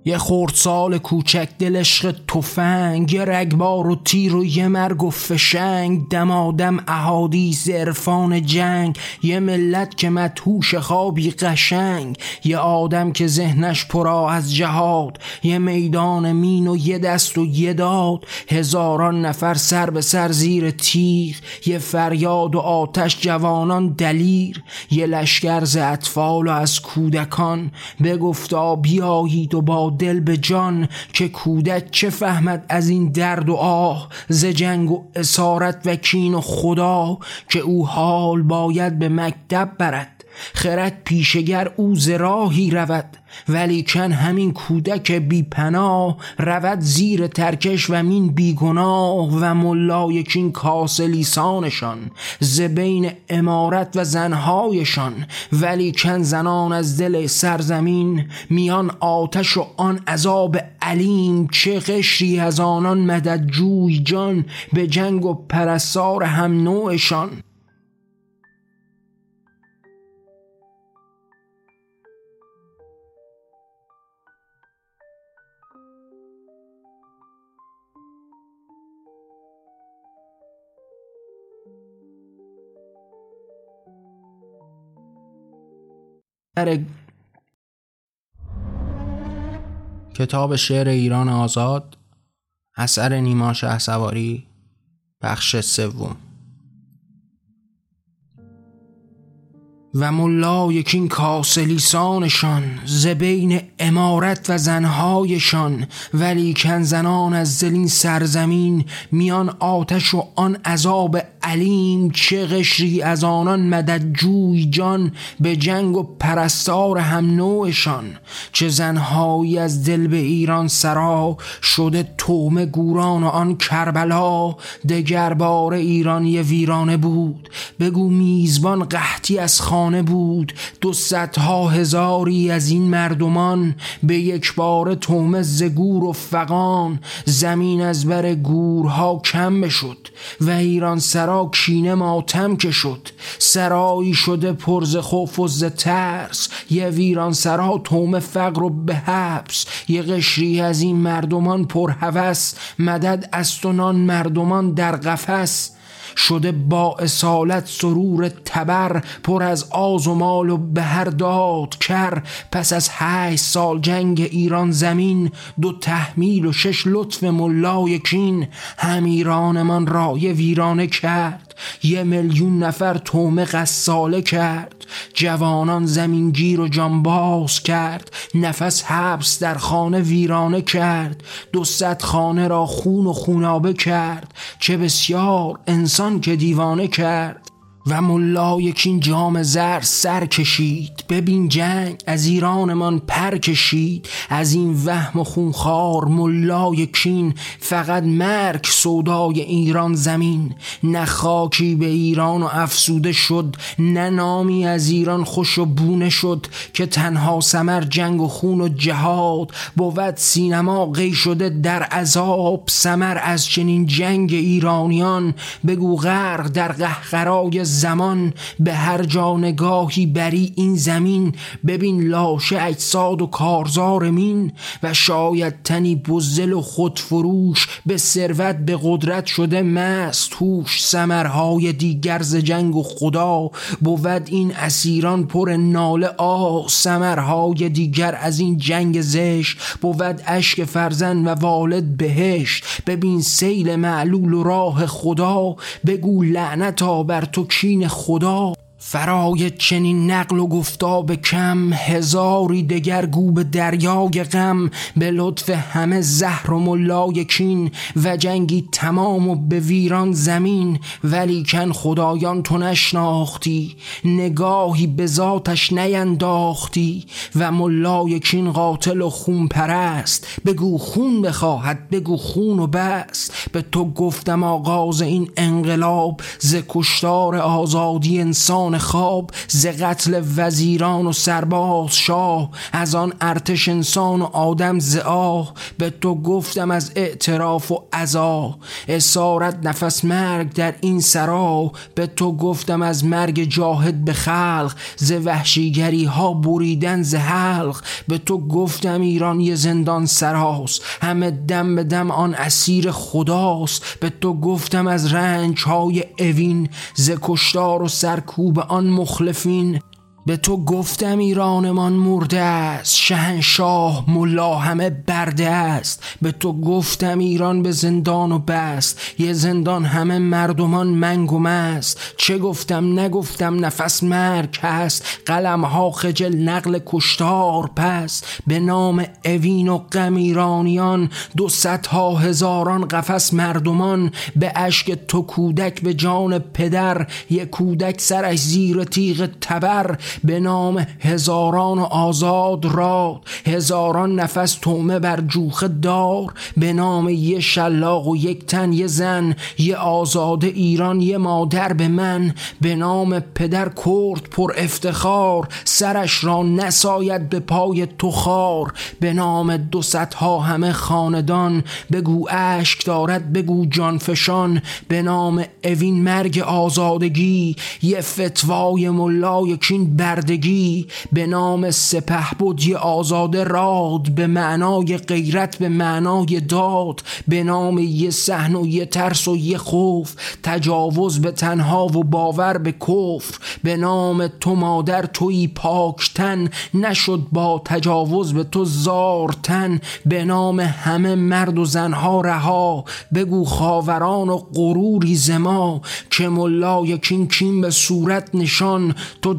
یه خردسال کوچک دل عشق تفنگ یه رگبار و تیر و یه مرگ و فشنگ دمادم احادیث عرفان جنگ یه ملت که مدهوش خوابی قشنگ یه آدم که ذهنش پرا از جهاد یه میدان مین و یه دست و یه داد هزاران نفر سر به سر زیر تیغ یه فریاد و آتش جوانان دلیر یه لشکر ز اطفال و از کودکان بگفتا بیایید و با دل به جان که کودک چه فهمد از این درد و آه ز جنگ و اسارت و کین و خدا که او حال باید به مکتب برد خرد پیشگر او زراهی رود. ولیکن همین کودک بی پناه رود زیر ترکش و مین بیگناه و ملایکین کاس لیسانشان ز بین امارت و زنهایشان. ولیکن زنان از دل سرزمین میان آتش و آن عذاب علیم چه قشری از آنان مدد جوی جان به جنگ و پرستار هم نوعشان. کتاب شعر ایران آزاد اثر نیما سواری بخش سوم. و ملا یکین کاسه لیسانشان امارت و زنهایشان ولی کن زنان از زلین سرزمین میان آتش و آن عذاب علیم چه قشری از آنان مدد جوی جان به جنگ و پرستار هم نوعشان. چه زنهایی از دل به ایران سرا شده توم گوران و آن کربلا. دگر بار ایران یه ویرانه بود. بگو میزبان قحطی از خانه بود. دو ها هزاری از این مردمان. به یک بار تومه زگور و فقان زمین از بر گورها کم بشد. و ایران سرا کینه ماتم که شد. سرایی شده پرز خوف و ز ترس. یه ویران سرا تومه فقر و به حبس یه قشری از این مردمان پر هوس. مدد از مردمان در قفس. شده با اصالت سرور تبر پر از آز و مال و به هر داد کر. پس از هشت سال جنگ ایران زمین دو تحمیل و شش لطف ملای کین. هم ایرانمان رای ویرانه کرد. یه میلیون نفر تومه قصاله کرد جوانان زمین گیر و جانباز کرد نفس حبس در خانه ویرانه کرد دو خانه را خون و خونابه کرد چه بسیار انسان که دیوانه کرد. و ملا یکین جام زر سر کشید. ببین جنگ از ایرانمان پر کشید. از این وهم و خونخوار ملا یکین فقط مرگ سودای ایران زمین. نه خاکی به ایران و افسوده شد نه نامی از ایران خوش و بونه شد که تنها سمر جنگ و خون و جهاد. بود سینما قی شده در عذاب سمر از چنین جنگ ایرانیان. بگو غرق در قهقرای زمان به هر جا نگاهی بری این زمین ببین لاشه اجساد و کارزار مین و شاید تنی بزل و خودفروش به ثروت به قدرت شده مست هوش. سمرهای دیگر ز جنگ و خدا بود این اسیران پر ناله آ سمرهای دیگر از این جنگ زش بود اشک فرزن و والد بهشت. ببین سیل معلول و راه خدا بگو لعنتا بر تو کین خدا. فرای چنین نقل و گفتاب کم هزاری دگر گو به دریای غم. به لطف همه زهر و ملای کین و جنگی تمام و به ویران زمین. ولی کن خدایان تو نشناختی نگاهی به ذاتش نینداختی و ملای کین قاتل و خون پرست. بگو خون بخواهد بگو خون و بست. به تو گفتم آغاز این انقلاب ز کشتار آزادی انسان. خواب ز قتل وزیران و سرباز شاه. از آن ارتش انسان و آدم ز آه. به تو گفتم از اعتراف و عزا. اسارت نفس مرگ در این سرا. به تو گفتم از مرگ جاهد به خلق. ز وحشیگری ها بریدن ز حلق. به تو گفتم ایران یه زندان سراست همه دم به دم آن اسیر خداست. به تو گفتم از رنج های اوین. ز کشتار و سرکوب آن مخلفین به تو گفتم ایرانمان مرده است. شهنشاه ملا همه برده است. به تو گفتم ایران به زندان و بست. یه زندان همه مردمان منگ و مست. چه گفتم؟ نگفتم نفس مرگ هست. قلم ها خجل نقل کشتار پست. به نام اوین و غم ایرانیان دو ها هزاران قفس مردمان. به اشک تو کودک به جان پدر. یه کودک سرش زیر تیغ تبر. به نام هزاران آزاد راد هزاران نفس تومه بر جوخه دار. به نام یه شلاق و یک تن یه زن یه آزاد ایران یه مادر به من. به نام پدر کرد پر افتخار سرش را نساید به پای تو خار. به نام دو ها همه خاندان بگو اشک دارد بگو جانفشان به نام اوین مرگ آزادگی یه فتوای ملای کین بردگی به نام سپه بود یه آزاده راد به معنای غیرت به معنای داد به نام یه سحن و یه ترس و یه خوف تجاوز به تنها و باور به کفر به نام تو مادر توی پاکتن نشد با تجاوز به تو زارتن به نام همه مرد و زنها رها بگو خاوران و غروری زما که ملا یکین کین به صورت نشان تو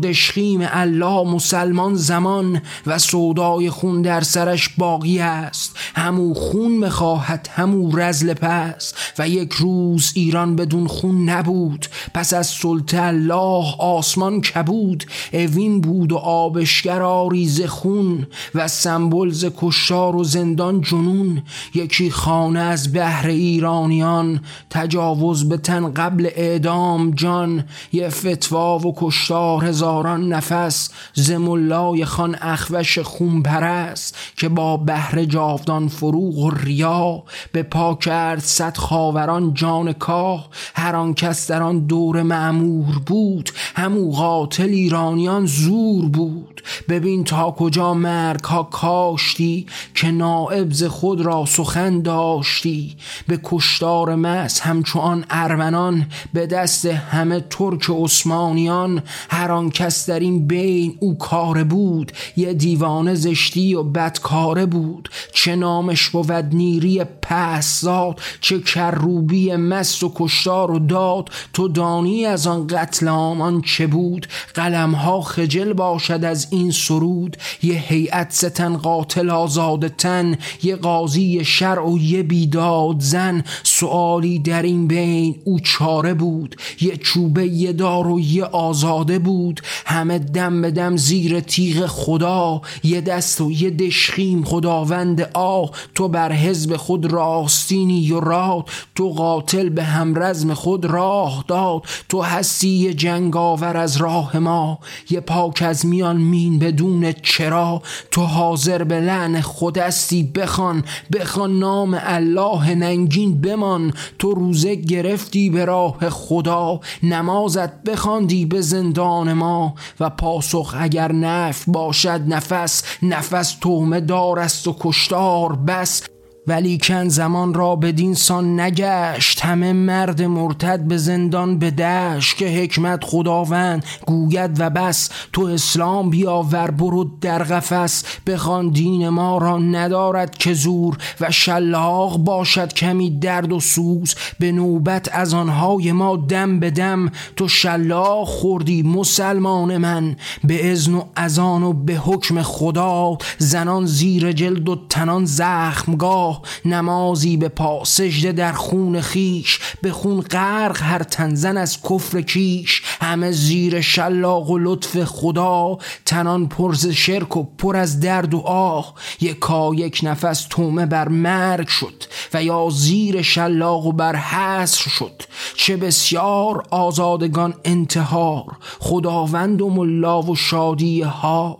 دشخیم الله مسلمان زمان و سودای خون در سرش باقی است. همو خون بخواهد همو رزل پس و یک روز ایران بدون خون نبود. پس از سلطه الله آسمان کبود. اوین بود و آبشگر آریز خون و سمبل ز کشار و زندان جنون. یکی خانه از بهر ایرانیان تجاوز به تن قبل اعدام جان. یه فتوا و کشتار هزاران نفس زمولای خان اخوش خون پرست که با بهر جاودان فروغ و ریا به پا کرد صد خاوران جان کاه هر آن کس در آن دور معمور بود همو قاتل ایرانیان زور بود. ببین تا کجا مرگ ها کاشتی که نائب ز خود را سخن داشتی. به کشتار مس همچون ارمنان به دست همه ترک عثمانیان هر آن کس در بین او کار بود یه دیوانه زشتی و بدکاره بود. چه نامش بود نیری پس زاد چه کروبی مست و کشتار و داد. تو دانی از آن قتل آمان چه بود؟ قلم ها خجل باشد از این سرود. یه هیئت ستن قاتل آزاد تن. یه قاضی شرع و یه بیداد زن. سوالی در این بین او چاره بود. یه چوبه یه دار و یه آزاده بود. همه دم به دم زیر تیغ خدا یه دست و یه دشخیم خداوند آه تو بر حزب خود راستینی و راد تو قاتل به همرزم خود راه داد. تو هستی یه جنگاور از راه ما یه پاک از میان مین بدون چرا. تو حاضر به لعن خود استی بخوان بخوان نام الله ننگین بمان. تو روزه گرفتی به راه خدا نمازت بخواندی به زندان ما. و پاسخ اگر نف باشد نفس نفس تومه دار است و کشتار بس. ولیکن زمان را بدین سان نگشت. همه مرد مرتد به زندان بدشت که حکمت خداوند گوید و بس تو اسلام بیاور برو در قفس. بخوان دین ما را ندارد که زور و شلاق باشد کمی درد و سوز. به نوبت از آنهای ما دم به دم. تو شلاق خوردی مسلمان من. به ازن و ازان و به حکم خدا. زنان زیر جلد و تنان زخمگاه. نمازی به پا سجده در خون خیش به خون غرق هر تنزن از کفر کیش. همه زیر شلاق و لطف خدا تنان پرز شرک و پر از درد و آه. یکا یک نفس تومه بر مرگ شد و یا زیر شلاق و بر حسر شد. چه بسیار آزادگان انتحار خداوند و ملا و شادی هار.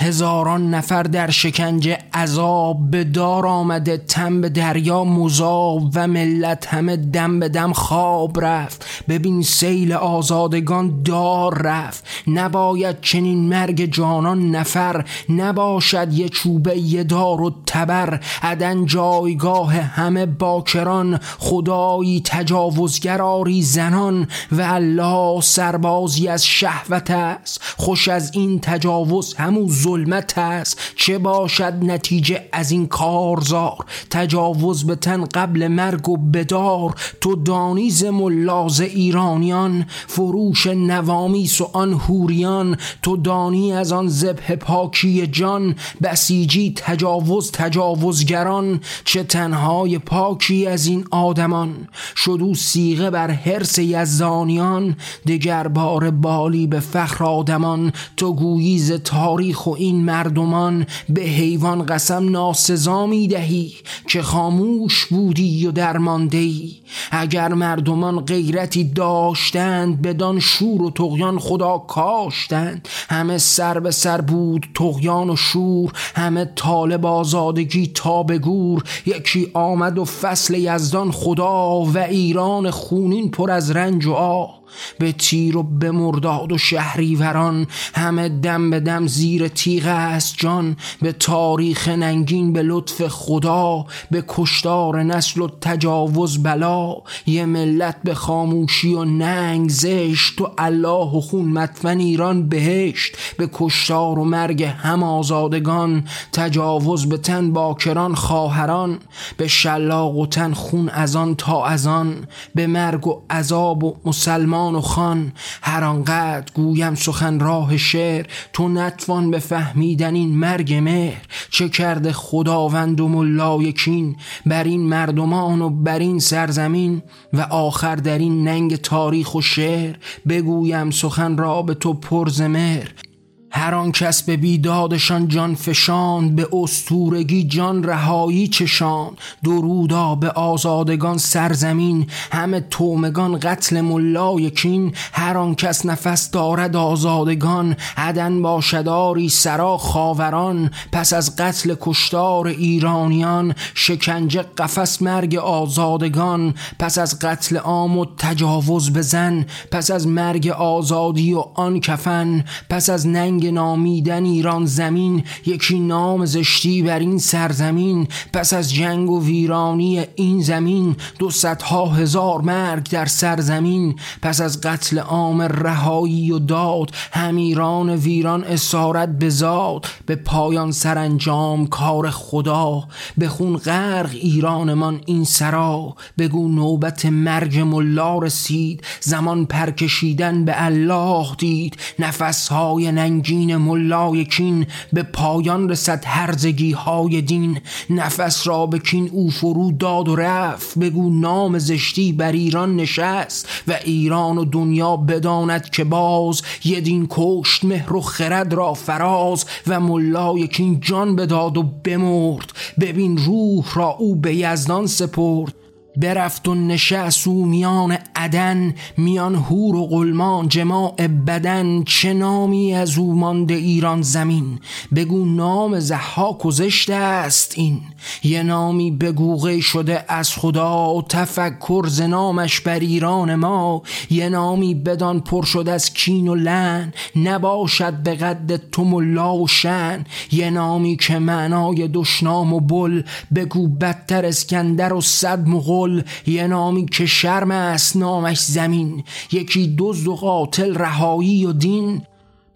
هزاران نفر در شکنجه عذاب به دار آمده تم به دریا مذاب و ملت همه دم به دم خواب رفت. ببین سیل آزادگان دار رفت. نباید چنین مرگ جانان نفر. نباشد یه چوبه یه دار و تبر. عدن جایگاه همه باکران. خدایی تجاوزگراری زنان و الله سربازی از شهوت است. خوش از این تجاوز همون ظلمت است. چه باشد نتیجه از این کارزار؟ تجاوز به تن قبل مرگ و بدار. تو دانیز ملاز ایرانیان فروش نوامیس و آن هوریان تو دانی از آن زبه پاکی جان. بسیجی تجاوز تجاوزگران. چه تنهای پاکی از این آدمان. شدو سیغه بر حرس یزدانیان. دگر بار بالی به فخر آدمان. تو گویی تاریخ و این مردمان به حیوان قسم ناسزا می دهی که خاموش بودی و درمانده ای اگر مردمان غیرتی داشتند بدان شور و تغیان خدا کاشتند. همه سر به سر بود تغیان و شور. همه طالب آزادگی تا به گور. یکی آمد و فصل یزدان خدا و ایران خونین پر از رنج و آه به تیر و به مرداد و شهریوران. همه دم به دم زیر تیغ است جان. به تاریخ ننگین به لطف خدا. به کشتار نسل و تجاوز بلا. یه ملت به خاموشی و ننگ زشت و الله و خون مطمن ایران بهشت. به کشتار و مرگ هم آزادگان. تجاوز به تن باکران خواهران. به شلاق و تن خون از آن تا از آن. به مرگ و عذاب و مسلمان و خان هر آنقدر گویم سخن راه شعر تو نتوان به فهمیدن این مرگ مهر. چه کرده خداوند و ملای کین بر این مردمان و بر این سرزمین و آخر در این ننگ تاریخ و شعر؟ بگویم سخن را به تو پرز مهر. هر آن کس به بیدادشان جان فشاند به استورگی جان رهایی چشان درودا به آزادگان سرزمین همه تومگان قتل ملای کین. هر آن کس نفس دارد آزادگان عدن باشداری سرا خاوران. پس از قتل کشتار ایرانیان شکنجه قفس مرگ آزادگان. پس از قتل عام و تجاوز بزن پس از مرگ آزادی و آن کفن. پس از ننگ نامیدن ایران زمین یکی نام زشتی بر این سرزمین. پس از جنگ و ویرانی این زمین دو ها هزار مرگ در سرزمین. پس از قتل عام رهایی و داد هم ایران ویران اسارت به زاد به پایان سرانجام کار خدا. به خون غرق ایرانمان این سرا. بگو نوبت مرگ ملا رسید. زمان پرکشیدن به الله دید. نفسهای ننگین ملای کین به پایان رسد هرزگی های دین. نفس را به کین او فرو داد و رفت. بگو نام زشتی بر ایران نشست و ایران و دنیا بداند که باز یه دین کشت مهر و خرد را فراز و ملای کین جان بداد و بمرد. ببین روح را او به یزدان سپرد. برفت و نشست او میان عدن میان هور و غلمان جماع بدن چه نامی از او مانده ایران زمین؟ بگو نام زحاک و زشت است این. یه نامی بگو شده از خدا و تفکر ز نامش بر ایران ما. یه نامی بدان پر شده از کین و لن نباشد به قد تو ملا و شن یه نامی که معنای دشنام و بل بگو بدتر اسکندر و صد مغل یه نامی که شرم است نامش زمین. یکی دزد و قاتل رهایی و دین.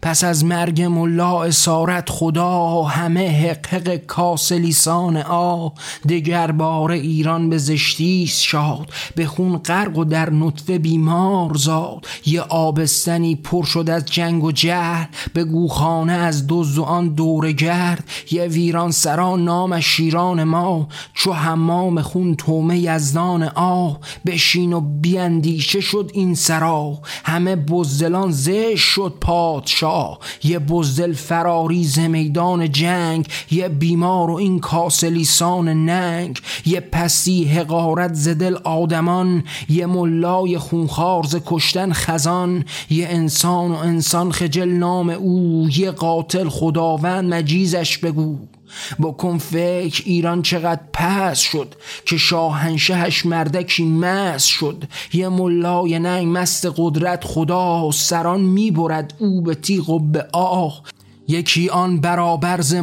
پس از مرگ ملا اسارت خدا همه حقق کاس لیسان آ دگر بار ایران به زشتی شاد به خون غرق و در نطفه بیمار زاد. یه آبستنی پر شد از جنگ و جهل به گوخانه از دزد و آن دور گرد. یه ویران سران نام شیران ما چو حمام خون تومه یزدان آه بشین و بیاندیشه شد این سرا. همه بزدلان زش شد پادشاه یه بزدل فراری ز میدان جنگ یه بیمار و این کاس لیسان ننگ یه پسی حقارت ز دل آدمان یه ملای خونخار ز کشتن خزان یه انسان و انسان خجل نام او یه قاتل خداوند مجیزش بگو. بکن فکر ایران چقدر پس شد که شاهنشهش مردکی مس شد. یه ملای ننگ مست قدرت خدا سران می‌برد او به تیغ و به آه. یکی آن برابر ز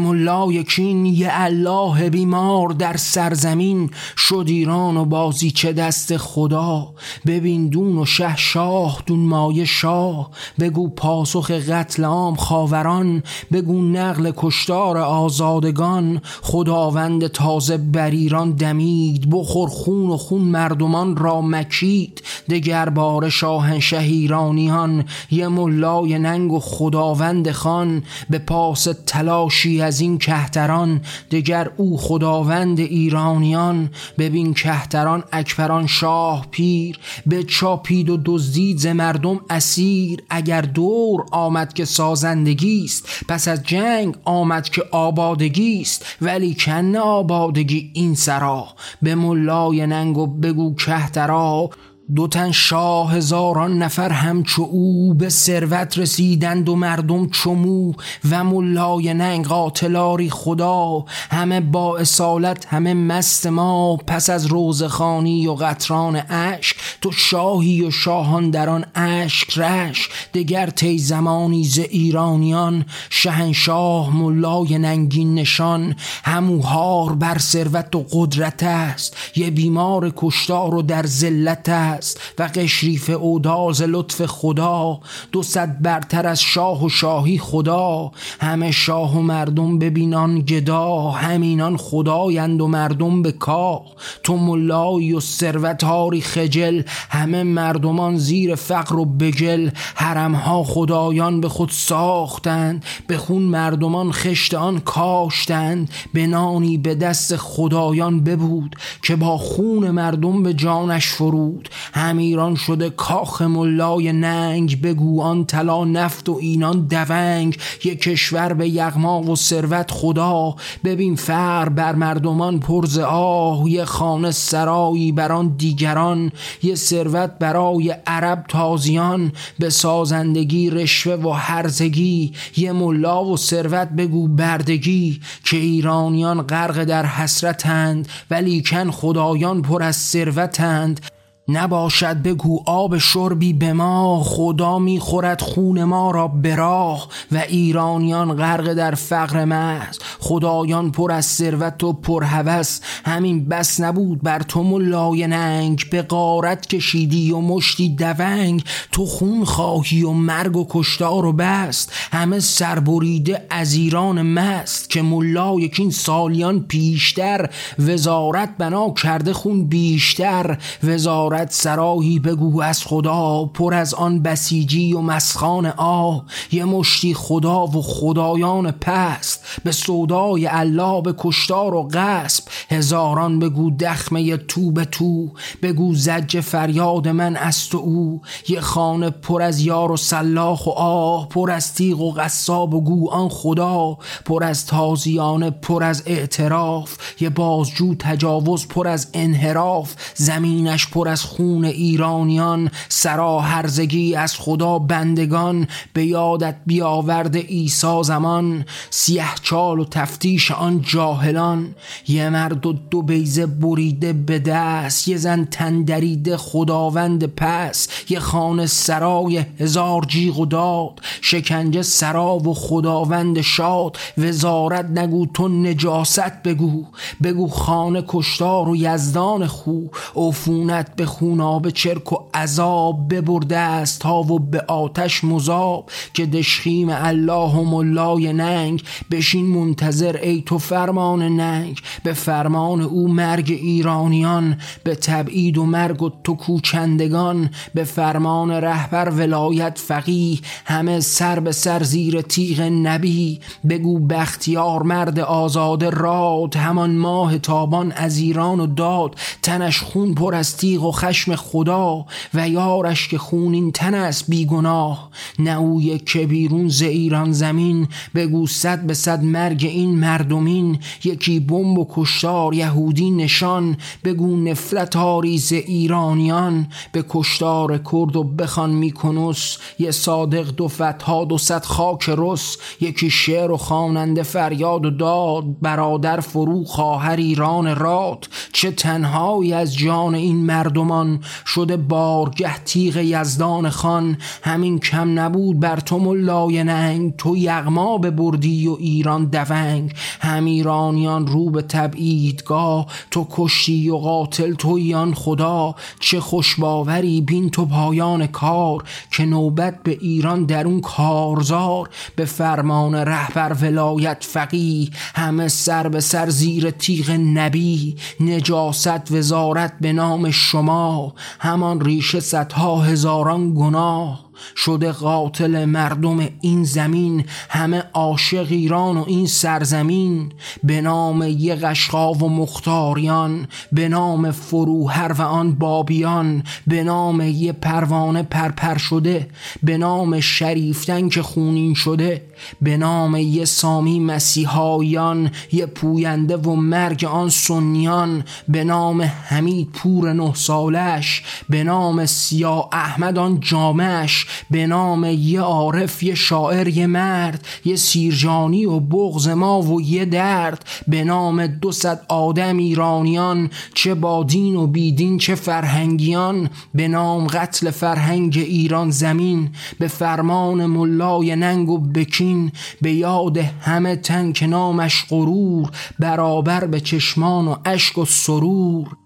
کین یه الله بیمار در سرزمین. شد ایران و بازی چه دست خدا؟ ببین دون و شه شاه دون مایه شاه. بگو پاسخ قتل عام خاوران. بگو نقل کشتار آزادگان. خداوند تازه بر ایران دمید. بخور خون و خون مردمان را مکید. دگر بار شاهنشه ایرانیان. یه ملای ننگ و خداوند خان. به پاس تلاشی از این کهتران دگر او خداوند ایرانیان. ببین کهتران اکبران شاه پیر به چاپید و دزدید ز مردم اسیر. اگر دور آمد که سازندگی است پس از جنگ آمد که آبادگی است ولی کن آبادگی این سرا به ملای ننگ و بگو کهترا. دو تن شاه هزاران نفر همچو او به ثروت رسیدند و مردم چمو و ملای ننگ قاتلاری خدا. همه با اصالت همه مست ما پس از روزخانی و قطران اشک. تو شاهی و شاهان در آن اشک رش. دگر تی زمانی ز ایرانیان شهنشاه ملای ننگین نشان. هموهار بر ثروت و قدرت است. یه بیمار کشتار و در ذلت است. و قشریف اوداز لطف خدا. دو صد برتر از شاه و شاهی خدا. همه شاه و مردم ببینان گدا. همینان خدایند و مردم به کاه تو ملای و ثروتاری خجل. همه مردمان زیر فقر و بجل. حرمها خدایان به خود ساختند. به خون مردمان خشت آن کاشتند. به نانی به دست خدایان ببود. که با خون مردم به جانش فرود. همیران شده کاخ ملای ننگ بگو آن طلا نفت و اینان دونگ. یه کشور به یغما و ثروت خدا. ببین فر بر مردمان پرز آه. یه خانه سرایی بر آن دیگران. یه ثروت برای عرب تازیان. به سازندگی رشوه و هرزگی. یه ملا و ثروت بگو بردگی. که ایرانیان غرق در حسرتند ولیکن خدایان پر از ثروتند. نباشد بگو آب شربی به ما خدا می‌خورد خون ما را به راه و ایرانیان غرق در فقر محض. خدایان پر از ثروت و پر هوس. همین بس نبود بر تو ملای ننگ. به غارت کشیدی و مشتی دونگ. تو خون خواهی و مرگ و کشتار و بست. همه سربریده از ایران مست که ملا یکین سالیان پیشتر. وزارت بنا کرده خون بیشتر. وزارت سراهی بگو از خدا پر از آن بسیجی و مسخان آه. یه مشتی خدا و خدایان پست. به سودای الله به کشتار و غصب. هزاران بگو دخمه تو به تو. بگو زج فریاد من است و او. یه خانه پر از یار و سلاخ و آه. پر از تیغ و قصاب و گو آن خدا. پر از تازیانه پر از اعتراف. یه بازجو تجاوز پر از انحراف. زمینش پر از خون ایرانیان سرا هرزگی از خدا بندگان به یادت بیاورد ایسا زمان سیه چال و تفتیش آن جاهلان. یه مرد و دو بیزه بریده به دست یه زن تندریده خداوند پس یه خانه سرای هزار جیغ و داد شکنجه سرا و خداوند شاد. وزارت نگو تو نجاست بگو بگو خانه کشتار و یزدان خو. عفونت به خوناب چرک و عذاب ببرده است تا و به آتش مذاب که دشخیم الله و ملای ننگ. بشین منتظر ای تو فرمان ننگ. به فرمان او مرگ ایرانیان به تبعید و مرگ و تو کوچندگان. به فرمان رهبر ولایت فقیه همه سر به سر زیر تیغ نبی. بگو بختیار مرد آزاد راد همان ماه تابان از ایران و داد. تنش خون پر از تیغ و خشم خدا و یارش که خونین تن است بیگناه. نه او که بیرون ز ایران زمین بگو صد به صد مرگ این مردمین. یکی بمب و کشتار یهودی نشان بگو نفرت آریز ایرانیان. به کشتار کرد و بخوان میکنوس یه صادق دو فتها دو صد خاک رس. یکی شعر و خواننده فریاد و داد برادر فرو خواهر ایران راد. چه تنهایی از جان این مردمان شده بارگه تیغ یزدان خان. همین کم نبود بر تو ملای ننگ تو یغما ببردی و ایران دونگ هم ایرانیان رو به تبعیدگاه. تو کشتی و قاتل تویان خدا. چه خوشباوری بین تو پایان کار. که نوبت به ایران در اون کارزار. به فرمان رهبر ولایت فقیه. همه سر به سر زیر تیغ نبی. نجاست وزارت به نام شما. همان ریشه صدها هزاران گناه. شده قاتل مردم این زمین همه عاشق ایران و این سرزمین. به نام یه قشقا و مختاریان به نام فروهر و آن بابیان به نام یه پروانه پرپر شده به نام شریفتن که خونین شده به نام یه سامی مسیحایان یه پوینده و مرگ آن سنیان به نام حمید پور نه سالش به نام سیا احمد آن جامش به نام یه عارف یه شاعر یه مرد یه سیرجانی و بغز ما و یه درد. به نام دو صد آدم ایرانیان چه با دین و بیدین چه فرهنگیان. به نام قتل فرهنگ ایران زمین به فرمان ملای ننگ و بکین. به یاد همه تن که نامش غرور برابر به چشمان و اشک و سرور.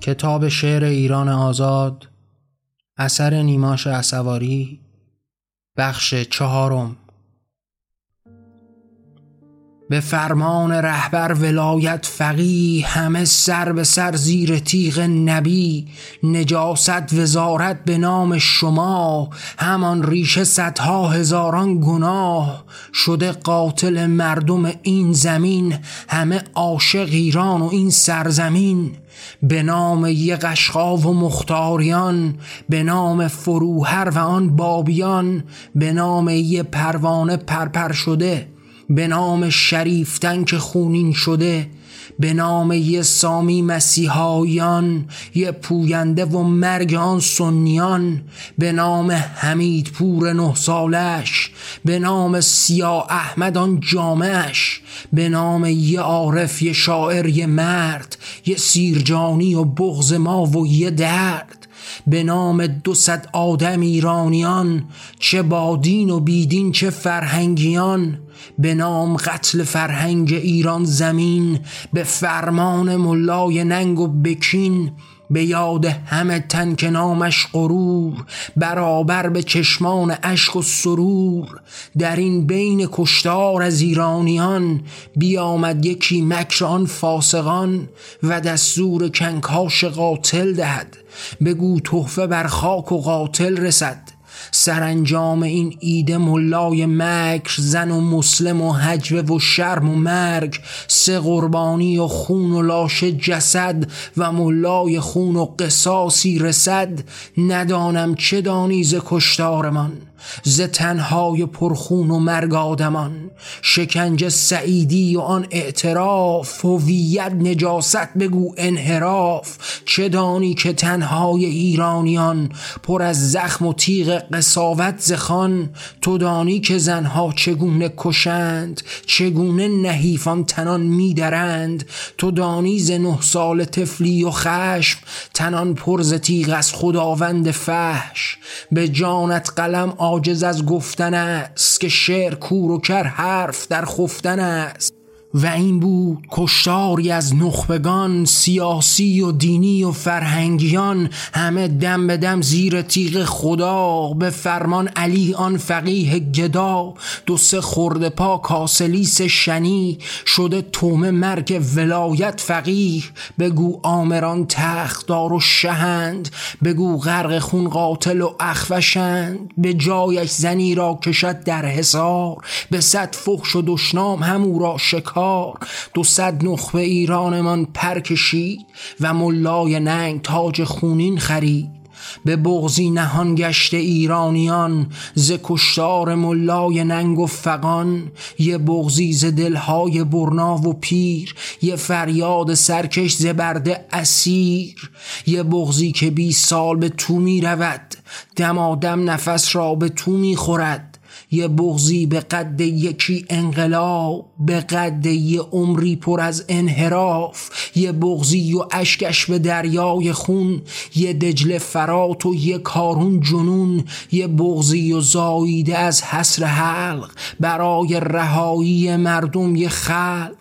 کتاب شعر ایران آزاد اثر نیماش اسواری بخش چهارم. به فرمان رهبر ولایت فقی همه سر به سر زیر تیغ نبی نجاست وزارت به نام شما همان ریشه صدها هزاران گناه. شده قاتل مردم این زمین همه عاشق ایران و این سرزمین. به نام یه قشقا و مختاریان به نام فروهر و آن بابیان به نام یه پروانه پرپر شده. به نام شریفتن که خونین شده به نام یه سامی مسیحایان یه پوینده و مرگ آن سنیان به نام حمید پور نه سالش به نام سیا احمد آن جامعش به نام یه عارف یه شاعر یه مرد یه سیرجانی و بغز ما و یه درد. به نام دو آدم ایرانیان چه بادین و بیدین چه فرهنگیان. به نام قتل فرهنگ ایران زمین به فرمان ملای ننگ و بکین به یاد همه تن که نامش غرور برابر به چشمان اشک و سرور. در این بین کشتار از ایرانیان بیامد یکی مکر آن فاسقان و دستور کنکاش قاتل دهد. بگو تحفه بر خاک و قاتل رسد. سرانجام این ایده ملای مکر زن و مسلم و حجوه و شرم و مرگ سه قربانی و خون و لاش جسد و ملای خون و قصاصی رسد ندانم چه دانی ز کشتارمان. ز تنهای پرخون و مرگ آدمان شکنج سعیدی و آن اعتراف هویت نجاست بگو انحراف. چه دانی که تنهای ایرانیان پر از زخم و تیغ قصاوت زخان تو دانی که زنها چگونه کشند چگونه نحیفان تنان میدرند؟ تو دانی ز نه سال تفلی و خشم تنان پر ز تیغ از خداوند فحش؟ به جانت قلم عاجز از گفتن است که شعر کور و کر حرف در خفتن است. و این بود کشتاری از نخبگان سیاسی و دینی و فرهنگیان همه دم به دم زیر تیغ خدا به فرمان علی آن فقیه گدا. دو سه خورده پا کاسلیس شنی شده تومه مرگ ولایت فقیه. بگو آمران تختدار و شهند بگو غرق خون قاتل و اخوشند به جایش زنی را کشد در حصار به صد فحش و دشنام همو را شکار. دو صد نخبه ایرانمان پر کشید و ملای ننگ تاج خونین خرید. به بغزی نهان گشت ایرانیان ز کشتار ملای ننگ و فقان یه بغزی ز دلهای برنا و پیر. یه فریاد سرکش ز برده اسیر. یه بغزی که بی سال به تو می رود دمادم نفس را به تو می خورد یه بغزی به قد یکی انقلاب به قد یه عمری پر از انحراف. یه بغزی و اشکش به دریای خون. یه دجل فرات و یه کارون جنون. یه بغزی و زاییده از حسر حلق. برای رهایی مردم یه خلق.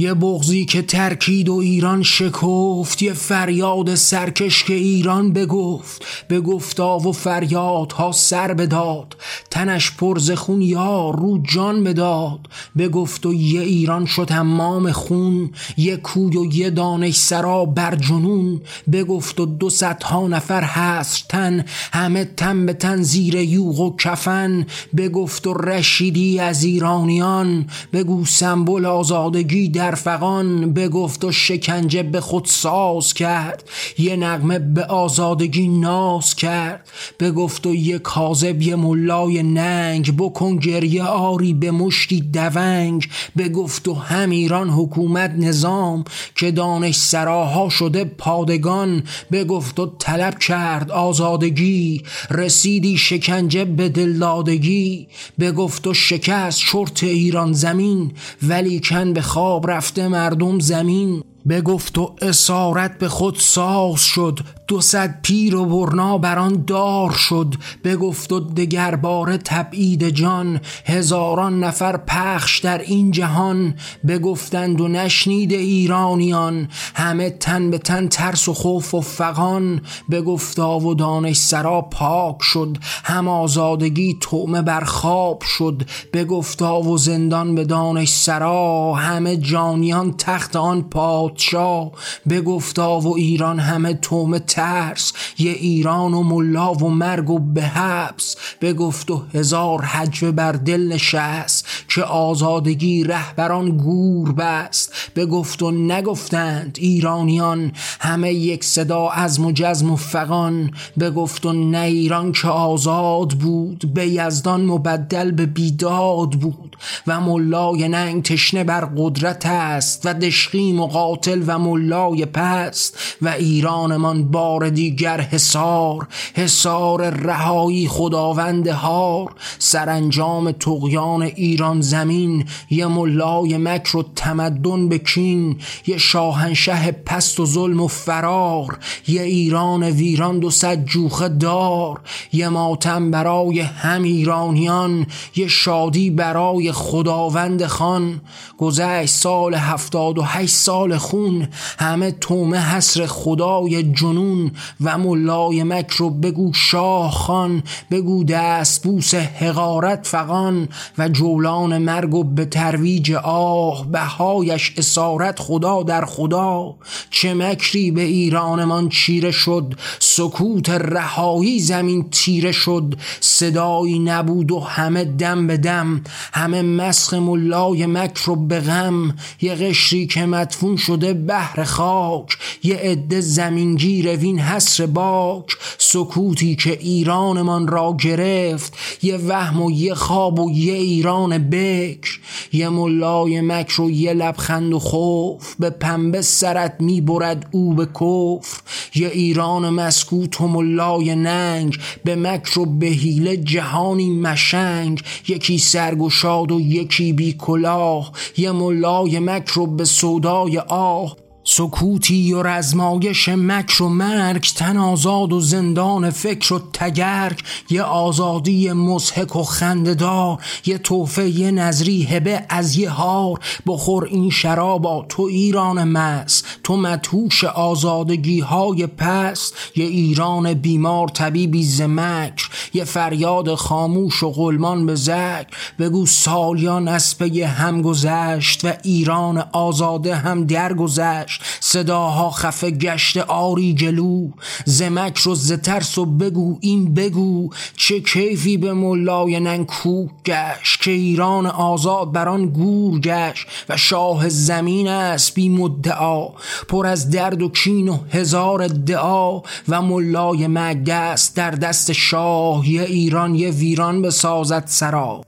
یه بغزی که ترکید و ایران شکفت یه فریاد سرکش که ایران بگفت. به گفتا و فریادها سر بداد. تنش پرز خون یا رو جان بداد. بگفت و یه ایران شد امام خون یه کوی و یه دانش سرا بر جنون. بگفت و دو ها نفر هست تن همه تن به تن زیر یوغ و کفن. بگفت و رشیدی از ایرانیان بگو سمبل آزادگی در فقان بگفت و شکنجه به خود ساز کرد یه نغمه به آزادگی ناز کرد. بگفت و یه کاذب یه ملای ننگ بکن گریه آری به مشتی دونگ. بگفت و هم ایران حکومت نظام که دانش سراها شده پادگان. بگفت و طلب کرد آزادگی رسیدی شکنجه به دلدادگی. بگفت و شکست شرط ایران زمین ولی کن به خواب رفته مردم زمین. بگفت و اسارت به خود ساز شد. دو صد پیر و برنا بران دار شد بگفت و دگر بار تبعید جان. هزاران نفر پخش در این جهان بگفتند و نشنید ایرانیان. همه تن به تن ترس و خوف و فغان. بگفتا و دانش سرا پاک شد هم آزادگی تومه بر خواب شد. بگفتا و زندان به دانش سرا همه جانیان تخت آن پادشاه بگفتا و ایران همه تومه ترس یه ایران و ملا و مرگ و به حبس بگفت و هزار حجب بر دل نشست که آزادگی رهبران گور بست. بگفت و نگفتند ایرانیان همه یک صدا از مجزم و فقان بگفت و نه ایران که آزاد بود به یزدان مبدل به بیداد بود. و ملای ننگ تشنه بر قدرت است و دشقی مقاتل و ملای پست. و ایرانمان بار دیگر حسار حسار رهایی خداوند هار. سرانجام تقیان ایران زمین یه ملای مکر و تمدن بکین. یه شاهنشه پست و ظلم و فرار. یه ایران ویران دو صد جوخه دار. یه ماتم برای هم ایرانیان. یه شادی برای خداوند خان. گذشت سال هفتاد و هشت سال خون. همه تومه حسر خدای جنون. و ملای مکر بگو شاه خان بگو دست بوس حقارت فقان و جولان مرگ و به ترویج آه بهایش اسارت خدا در خدا. چه مکری به ایرانمان چیره شد سکوت رهایی زمین تیره شد. صدایی نبود و همه دم به دم همه مسخ ملای مکر و به غم. یه قشری که مدفون شده بهر خاک یه عده زمینگیر وین حسر باک سکوتی که ایرانمان را گرفت یه وهم و یه خواب و یه ایران بکر یه ملای مکر و یه لبخند و خوف به پنبه سرت می‌برد او به کفر یه ایران مسکوت و ملای ننگ به مکر و به حیله جهانی مشنگ یکی سرگشاد و یکی بی کلاه یه ملای مکر و به سودای آه. سکوتی و رزمایش مکر و مرگ تن آزاد و زندان فکر و تگرگ یه آزادی مزهک و خنددار یه توفه یه نظری هبه از یه هار. بخور این شرابا تو ایران مس تو متوش آزادگی های پست. یه ایران بیمار طبیبی زمکر یه فریاد خاموش و غلمان به زک بگو سالیان اسبه هم گذشت و ایران آزاده هم درگذشت صداها خفه گشت آری جلو زمک رو زترس و بگو این بگو چه کیفی به ملای ننکوک گشت که ایران آزاد بران گور گشت و شاه زمین است بی مدعا پر از درد و کین و هزار ادعا و ملای مگس در دست شاه یه ایران یه ویران به سازد سرا.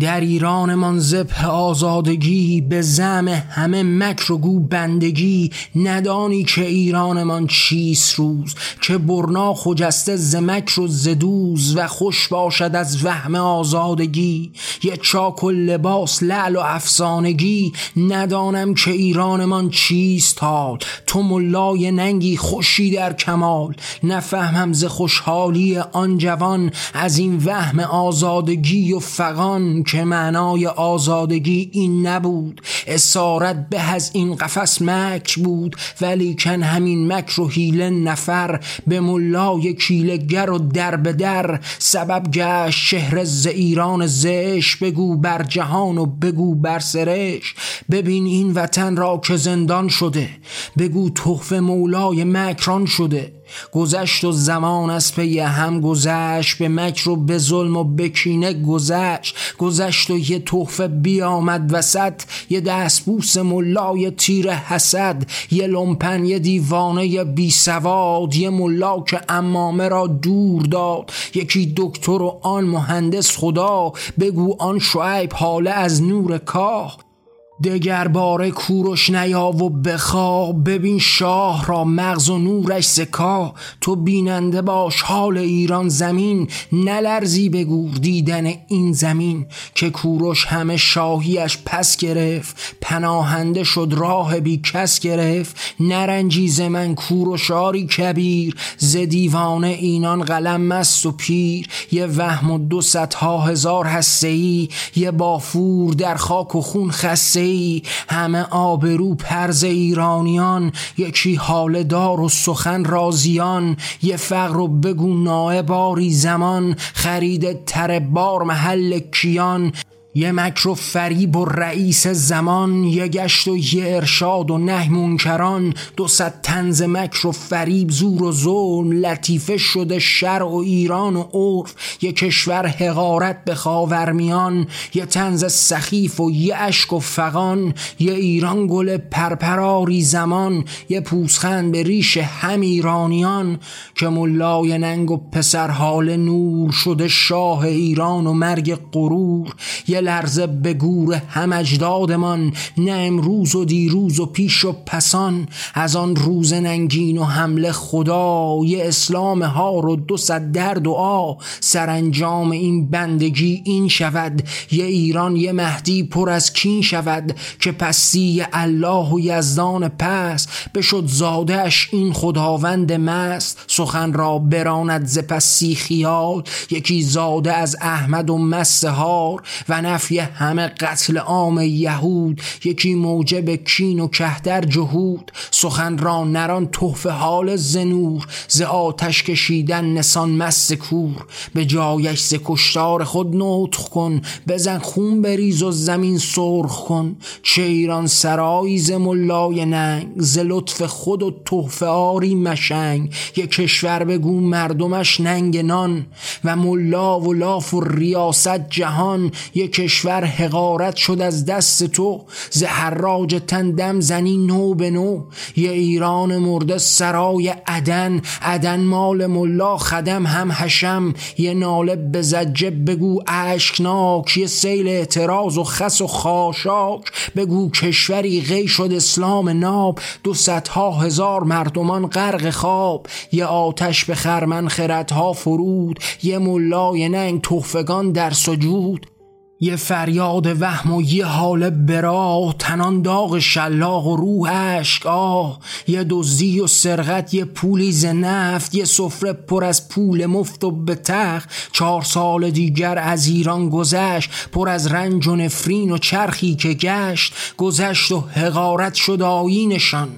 در ایرانمان زبه آزادگی به زم همه مکر و گو بندگی ندانی که ایرانمان چیست روز که برنا خجسته ز مکر و زدوز و خوش باشد از وهم آزادگی. یه چاک و لباس لعل و افسانگی ندانم که ایرانمان چیست حال. تو ملای ننگی خوشی در کمال نفهمم ز خوشحالی آن جوان از این وهم آزادگی و فغان. که معنای آزادگی این نبود. اسارت به از این قفس مکر بود ولیکن همین مکر و حیله نفر به ملای کیله گر و در به در. سبب گشت شهر ز ایران زش بگو بر جهان و بگو بر سرش ببین این وطن را که زندان شده بگو تحفه مولای مکران شده. گذشت و زمان از پی هم گذشت به مکر و به ظلم و به کینه گذشت. گذشت و یه تحفه بیامد وسط یه دستبوس ملای تیر حسد یه لمپن یه دیوانه بی سواد یه ملا که امامه را دور داد. یکی دکتر و آن مهندس خدا بگو آن شعیب حاله از نور کاه. دگر بار کوروش نیا و بخوا ببین شاه را مغز و نورش زکا تو بیننده باش حال ایران زمین. نلرزی بگو دیدن این زمین. که کوروش همه شاهیش پس گرفت. پناهنده شد راه بی کس گرفت. نرنجی ز من کوروشاری کبیر. ز دیوان اینان قلم مست و پیر. یه وهم و دو ها هزار هسته یه بافور در خاک و خون خسته همه آبرو پرز ایرانیان یکی حال دار و سخن رازیان یه فقر و بگو نائباری زمان خرید تر بار محل کیان. یه مکر و فریب و رئیس زمان یه گشت و یه ارشاد و نه منکران دو صد تنز مکر و فریب زور و ظلم لطیفه شده شر و ایران و عرف یه کشور حقارت به خاورمیان یه تنز سخیف و یه اشک و فقان یه ایران گل پرپراری زمان یه پوسخند به ریش هم ایرانیان که ملای ننگ و پسر حال نور شده شاه ایران و مرگ غرور یه لرزه به گور هم اجدادمان نه امروز و دیروز و پیش و پسان. از آن روز ننگین و حمله خدا یه اسلام ها رو دو صد در دعا سرانجام این بندگی این شود یه ایران یه مهدی پر از کین شود که پسی الله و یزدان پس. بشد زادش این خداوند مست. سخن را براند ز پسی خیال یکی زاده از احمد و مسهار و نفی همه قتل عام یهود یکی موجب کین و کهتر جهود. سخن را نران تحفه حال زنور ز آتش کشیدن نسان مست کور. به جایش ز کشتار خود نطخ کن بزن خون بریز و زمین سرخ کن. چه ایران سرایی ز ملای ننگ ز لطف خود و تحفه آری مشنگ. یک کشور بگو مردمش ننگ نان و ملا و لاف و ریاست جهان. یک کشور حقارت شد از دست تو ز حراج تندم زنی نو به نو. یه ایران مرده سرای عدن عدن مال ملا خدم هم حشم. یه ناله به زجه بگو اشکناک یه سیل اعتراض و خس و خاشاک. بگو کشوری غی شد اسلام ناب. دو ها هزار مردمان غرق خواب. یه آتش به خرمن خردها فرود. یه ملای ننگ تحفگان در سجود. یه فریاد وهم و یه حال براه تنان داغ شلاق و روح اشک آه یه دزدی و سرقت یه پولی ز نفت یه سفره پر از پول مفت و به تخت. چهار سال دیگر از ایران گذشت پر از رنج و نفرین و چرخی که گشت. گذشت و حقارت شد آینشان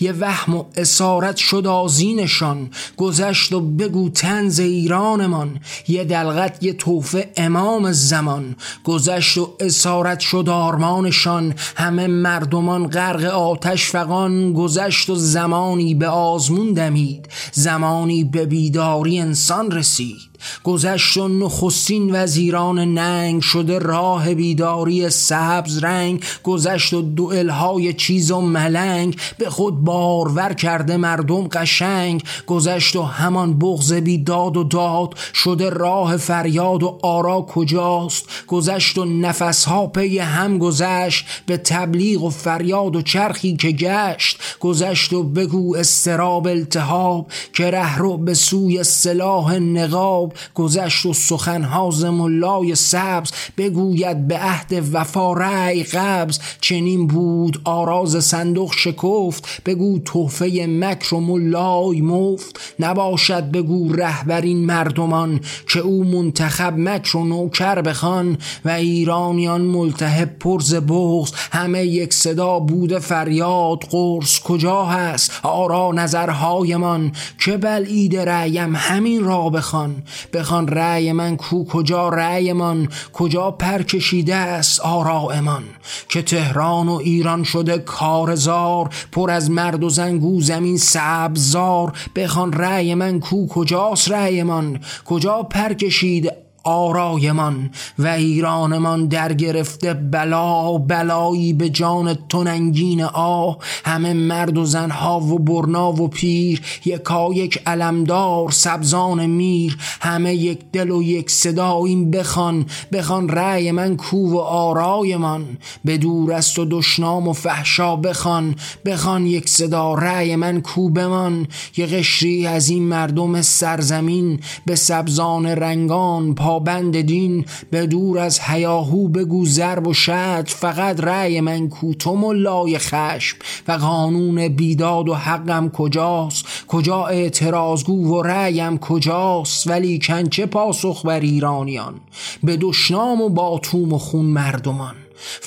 یه وهم و اسارت شد آزینشان. گذشت و بگو تنز ایرانمان یه دلغت یه توفه امام زمان. گذشت و اسارت شد آرمانشان. همه مردمان غرق آتش فقان گذشت و زمانی به آزمون دمید. زمانی به بیداری انسان رسید. گذشت و نخستین وزیران ننگ شده راه بیداری سبز رنگ گذشت و دوئلهای چیز و ملنگ به خود بارور کرده مردم قشنگ گذشت و همان بغز بیداد و داد شده راه فریاد و آرا کجاست؟ گذشت و نفسها پی هم گذشت به تبلیغ و فریاد و چرخی که گشت. گذشت و بگو استراب التهاب که ره رو به سوی سلاح نقاب گذشت و سخن ز ملای سبز بگوید به عهد وفا رأی قبض. چنین بود آراز صندوق شکفت بگو تحفه مکر و ملای مفت. نباشد بگو رهبرین مردمان که او منتخب مکر و نوکر بخوان و ایرانیان ملتهب پرز بغز همه یک صدا بوده فریاد قرص کجا هست؟ آرا نظرهایمان که بل ایده رأیم همین را بخوان. بخوان رأی من کو کجا رأیمان؟ کجا پر کشیده است آرائمان که تهران و ایران شده کارزار پر از مرد و زنگو زمین سبزار. بخوان رأی من کو کجاست رأیمان؟ کجا پر کشیده آرایمان و ایرانمان در گرفته بلا بلایی به جان تو ننگین آه همه مرد و زنها و برنا و پیر یکا یک علمدار سبزان میر. همه یک دل و یک صدا این بخوان بخوان رأی من کو و آرای من. به دور است و دشنام و فحشا بخوان بخوان یک صدا رأی من کو بمان. یه قشری از این مردم سرزمین به سبزان رنگان پابند دین به دور از هیاهو بگو ضرب و شد فقط رأی من کو تو ملای خشم. و قانون بیداد و حقم کجاست؟ کجا اعتراضگو و رأیم کجاست؟ ولی کنچه پاسخ بر ایرانیان؟ به دشنام و باتوم و خون مردمان.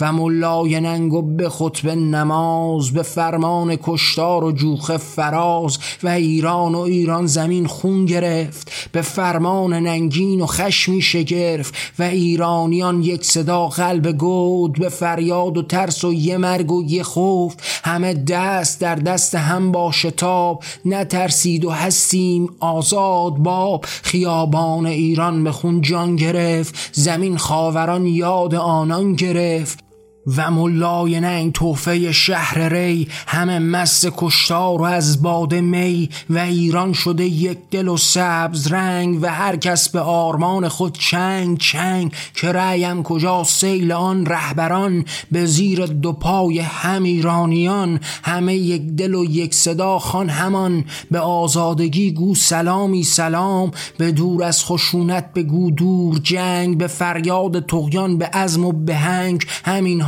و ملای ننگ و به خطب نماز به فرمان کشتار و جوخ فراز و ایران و ایران زمین خون گرفت به فرمان ننگین و خشمی شگرف و ایرانیان یک صدا قلب گود به فریاد و ترس و یه مرگ و یه خوف. همه دست در دست هم با شتاب نترسید و هستیم آزاد باب. خیابان ایران به خون جان گرفت زمین خاوران یاد آنان گرفت. و ملای ننگ توفه شهر ری همه مست کشتار و از باد می و ایران شده یک دل و سبز رنگ و هر کس به آرمان خود چنگ چنگ که رأیم کجا سیل آن رهبران به زیر دو پای هم ایرانیان همه یک دل و یک صدا خان همان به آزادگی گو سلامی سلام به دور از خشونت بگو دور جنگ به فریاد تغیان به عزم و به هنگ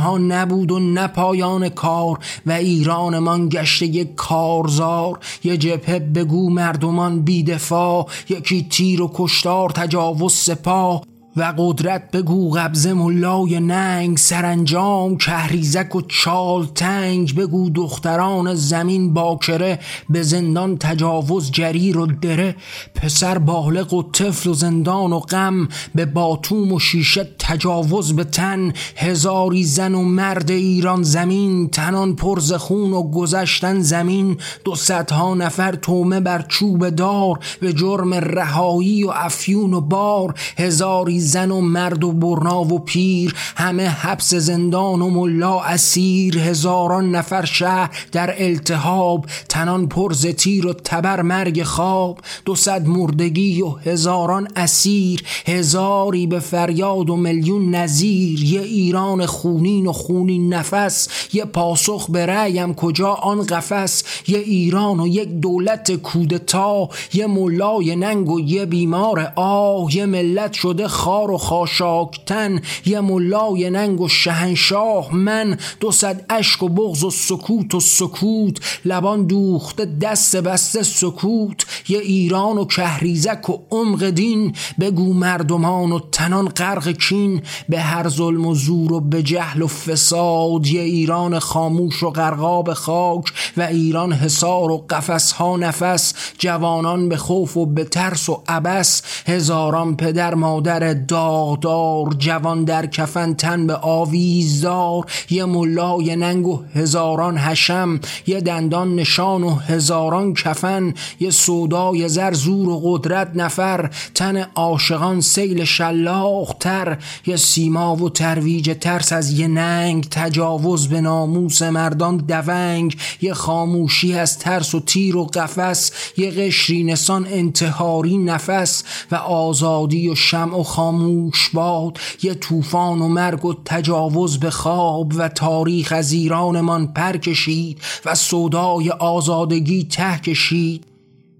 نبود و نپایان کار و ایرانمان گشته یک کارزار. یه جبهه بگو مردمان بیدفاع یکی تیر و کشتار تجاوز سپاه. و قدرت بگو قبض ملای ننگ سرانجام کهریزک و چال تنگ بگو دختران زمین باکره به زندان تجاوز جریر و دره. پسر بالغ و طفل و زندان و غم به باتوم و شیشه تجاوز به تن. هزاری زن و مرد ایران زمین تنان پرز خون و گذشتن زمین. دو صدها نفر تومه بر چوب دار به جرم رهایی و افیون و بار. هزاری زن و مرد و برنا و پیر همه حبس زندان و ملا اسیر هزاران نفر شهر در التهاب تنان پرز تیر و تبر مرگ خواب. دو صد مردگی و هزاران اسیر هزاری به فریاد و میلیون نظیر. یه ایران خونین و خونین نفس یه پاسخ به رأیم کجا آن قفس. یه ایران و یک دولت کودتا یه ملای ننگ و یه بیمار آه. یه ملت شده خار و خاشاکتن یه ملای ننگ و شهنشاه من دو صد اشک و بغز و سکوت و سکوت لبان دوخته دست بسته سکوت یه ایران و کهریزک و عمق دین بگو مردمان و تنان غرق کین به هر ظلم و زور و به جهل و فساد یه ایران خاموش و غرقاب خاک و ایران حصار و قفس ها نفس جوانان به خوف و به ترس و عبس هزاران پدر مادر داغدار جوان در کفن تن به آویزدار یه ملای ننگ و هزاران حشم یه دندان نشان و هزاران کفن یه سودای زر زور و قدرت نفر. تن عاشقان سیل شلاختر یه سیما و ترویج ترس از یه ننگ. تجاوز به ناموس مردان دونگ یه خاموشی از ترس و تیر و قفس یه قشری نسان انتحاری نفس و آزادی و شمع و خاموش باد یه طوفان و مرگ و تجاوز به خواب و تاریخ از ایرانمان پر کشید و صدای آزادگی ته کشید.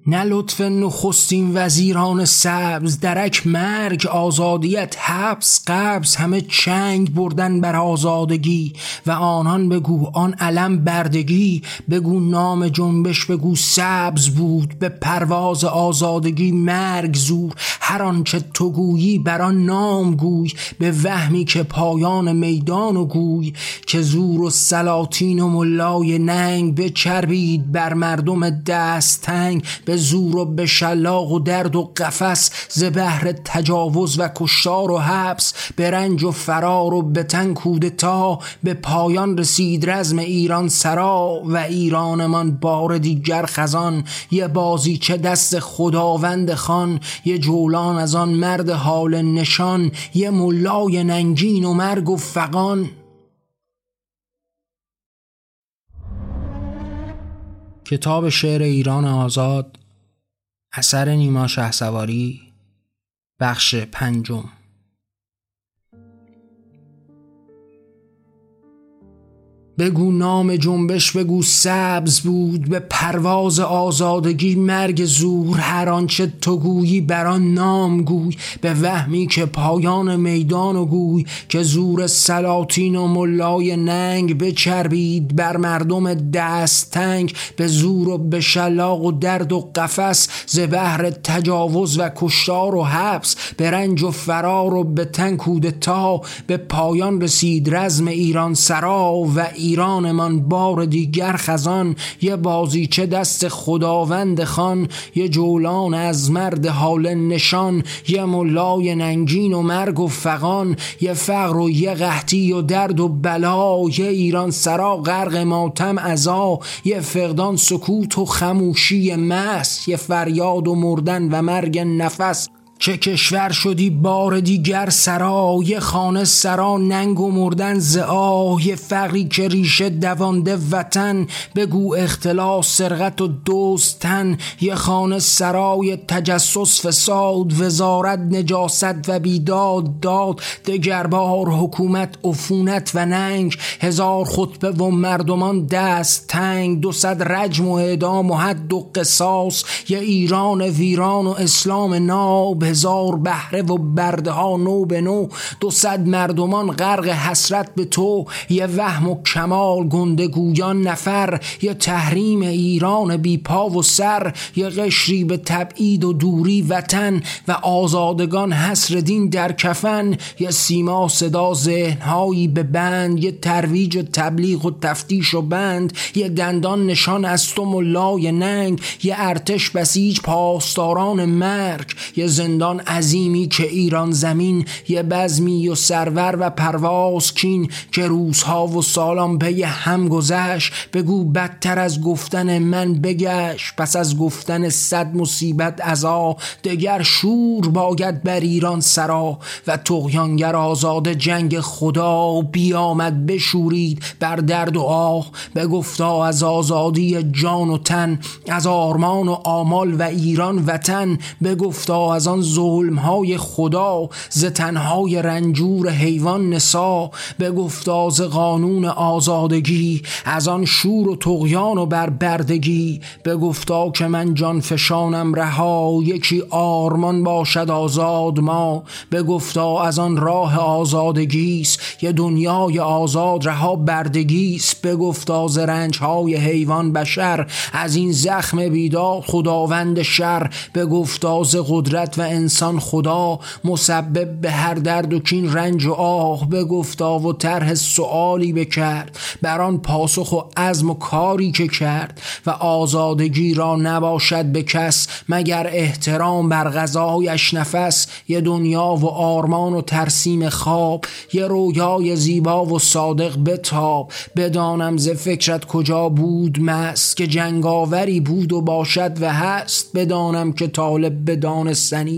نه لطف نخستین وزیران سبز درک مرگ آزادیت حبس قبض همه چنگ بردن بر آزادگی و آنان بگو آن علم بردگی بگو نام جنبش بگو سبز بود به پرواز آزادگی مرگ زور. هر آنچه تو گویی بر آن نام گوی به وهمی که پایان میدان و گوی. که زور و سلاطین و ملای ننگ به چربید بر مردم دست تنگ به زور و به شلاق و درد و قفس ز بهر تجاوز و کشتار و حبس به رنج و فرار و به تن کودتا به پایان رسید رزم ایران سرا و ایرانمان بار دیگر خزان یه بازی چه دست خداوند خان یه جولان از آن مرد حال نشان یه ملای ننگین و مرگ و فقان کتاب شعر ایران آزاد اثر نیما شهسواری بخش پنجم. بگو نام جنبش بگو سبز بود به پرواز آزادگی مرگ زور. هر آنچه تو گویی بر آن نام گوی. به وهمی که پایان میدان و گوی. که زور سلاطین و ملای ننگ بچربید بر مردم دست تنگ. به زور و به شلاق و درد و قفس. ز بهر تجاوز و کشتار و حبس. به رنج و فرار و به تن کودتا. به پایان رسید رزم ایران سرا و ایرانمان بار دیگر خزان یه بازیچه دست خداوند خان یه جولان از مرد حال نشان یه ملای ننگین و مرگ و فقان یه فقر و یه قحطی و درد و بلا یه ایران سرا غرق ماتم ازا یه فقدان سکوت و خموشی مست یه فریاد و مردن و مرگ نفس. چه کشور شدی بار دیگر سرا یه خانه سرا ننگ و مردن یه فقری که ریشه دوانده وطن بگو اختلاس سرقت و دوستن یه خانه سرای تجسس فساد وزارت نجاست و بیداد داد دگربار حکومت عفونت و ننگ هزار خطبه و مردمان دست تنگ دو صد رجم و اعدام و حد و قصاص یه ایران ویران و اسلام ناب هزار بهره و برده ها نو به نو. دو صد مردمان غرق حسرت به تو. یه وهم و کمال گندگویان نفر. یه تحریم ایران بی پا و سر. یه قشری به تبعید و دوری وطن. و آزادگان حسر دین در کفن. یه سیما صدا ذهنهایی به بند. یه ترویج و تبلیغ و تفتیش و بند. یه دندان نشان از تو ملای ننگ. یه ارتش بسیج پاسداران مرگ. یه زندان عظیمی که ایران زمین یه بزمی و سرور و پرواز کین که روزها و سالان پی هم گذشت. بگو بدتر از گفتن من بگشت پس از گفتن صد مصیبت ازا دگر شور باید بر ایران سرا و تغیانگر آزاد جنگ خدا بیامد بشورید بر درد و آه. بگفتا از آزادی جان و تن از آرمان و آمال و ایران وطن. بگفتا از آن ظلم های خدا ز تنهای رنجور حیوان نسا به گفتاز قانون آزادگی از آن شور و تغیان و بربردگی به گفتا که من جان فشانم رها یکی آرمان باشد آزاد ما به گفتا از آن راه آزادگیست یه دنیای آزاد رها بردگیست به گفتا ز رنج های حیوان بشر از این زخم بیدار خداوند شر به گفتا ز قدرت و انسان خدا مسبب به هر درد و کین رنج و آه به گفتا و طرح سوالی بکرد بر آن پاسخ و عزم و کاری که کرد و آزادگی را نباشد به کس مگر احترام بر غذایش نفس یه دنیا و آرمان و ترسیم خواب یه رویای زیبا و صادق بتاب. بدانم ز فکرت کجا بود مست که جنگاوری بود و باشد و هست. بدانم که طالب به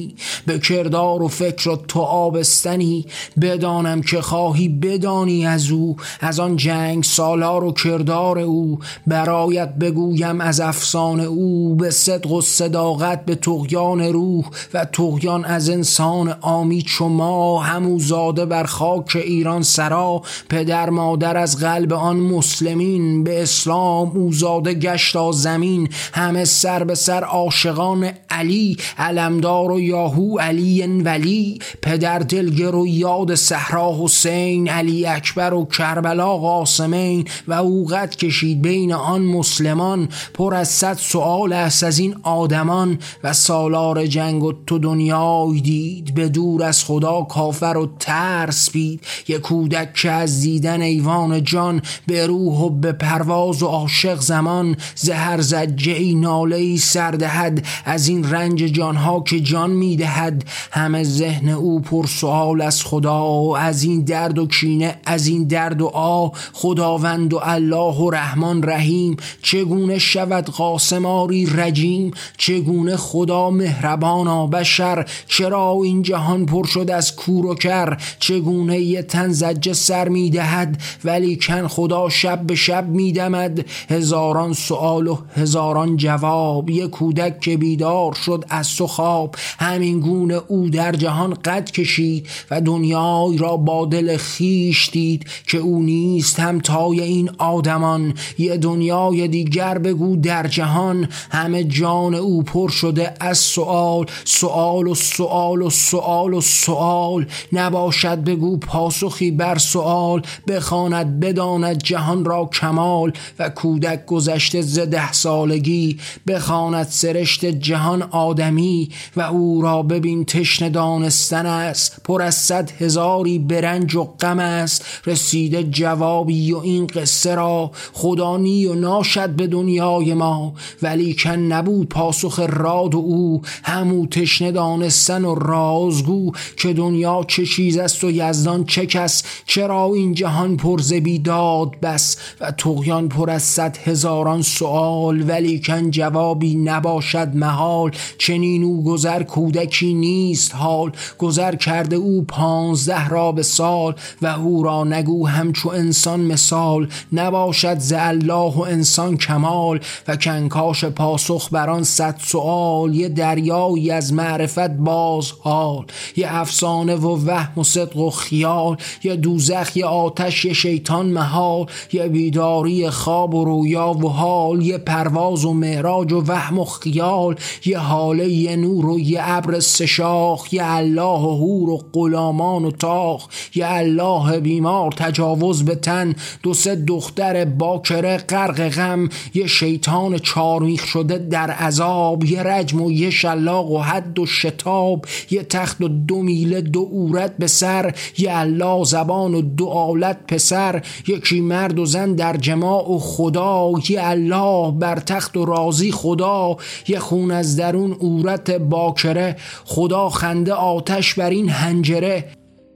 دانستنی به کردار و فکر و تو آبستنی بدانم که خواهی بدانی از او از آن جنگ سالار و کردار او. برایت بگویم از افسان او به صدق و صداقت به تغیان روح و تغیان از انسان آمی ما. همو زاده بر خاک ایران سرا پدر مادر از قلب آن مسلمین. به اسلام او زاده گشتا زمین. همه سر به سر عاشقان علی علمدار و یاهو علی ولی پدر دلگر و یاد صحرا حسین علی اکبر و کربلا قاسمین و اوقت کشید بین آن مسلمان. پر از صد سؤال است از این آدمان و سالار جنگ و تو دنیای دید به دور از خدا کافر و ترس بید یک کودک که از دیدن ایوان جان به روح و به پرواز و عاشق زمان زهر زجه ای ناله ای سردهد از این رنج جانها که جان می‌دهد. همه ذهن او پر سوال از خدا از این درد و کینه از این درد و آ. خداوند و الله و رحمان رحیم. چگونه شود قاسماری رجیم؟ چگونه خدا مهربانا بشر؟ چرا این جهان پر شد از کور و کر؟ چگونه یه تن زجه سر می‌دهد ولی کن خدا شب به شب میدمد. هزاران سوال و هزاران جواب. یه کودک که بیدار شد از تو خواب همین گونه او در جهان قد کشید و دنیای را با دل خیش دید که او نیست هم تای این آدمان. یه دنیای دیگر بگو در جهان. همه جان او پر شده از سوال سوال و سوال و سوال و سوال نباشد بگو پاسخی بر سوال بخواند بداند جهان را کمال و کودک گذشته ز ده سالگی. بخواند سرشت جهان آدمی و او را ببین تشنه دانستن است. پر از صد هزاری برنج و غم است. رسیده جوابی و این قصه را خدا نی و ناشد به دنیای ما. ولی کن نبود پاسخ راد و او. همو تشنه دانستن و رازگو که دنیا چه چیز است و یزدان چه کس. چرا این جهان پر بیداد بس؟ و تغیان پر از صد هزاران سوال ولی کن جوابی نباشد محال. چنین او گذر کودکی نیست حال گذر کرده او پانزده را به سال و او را نگو همچو انسان مثال. نباشد ز الله و انسان کمال و کنکاش پاسخ بران صد سوال یه دریایی از معرفت باز حال یه افسانه و وهم و صدق و خیال یه دوزخ یه آتش یه شیطان محال یه بیداری خواب و رویا و حال یه پرواز و معراج و وهم و خیال یه حاله یه نور و یه ابر سشاخ یه الله و هور و غلامان و تاخ یه الله بیمار تجاوز به تن دو سه دختر باکره غرق غم یه شیطان چارمیخ شده در عذاب یه رجم و یه شلاق و حد و شتاب یه تخت و دو میله دو اورت به سر یه الله زبان و دو آلت پسر یکی مرد و زن در جماع و خدا یه الله بر تخت و رازی خدا یه خون از درون اورت باکره خدا خنده آتش بر این هنجره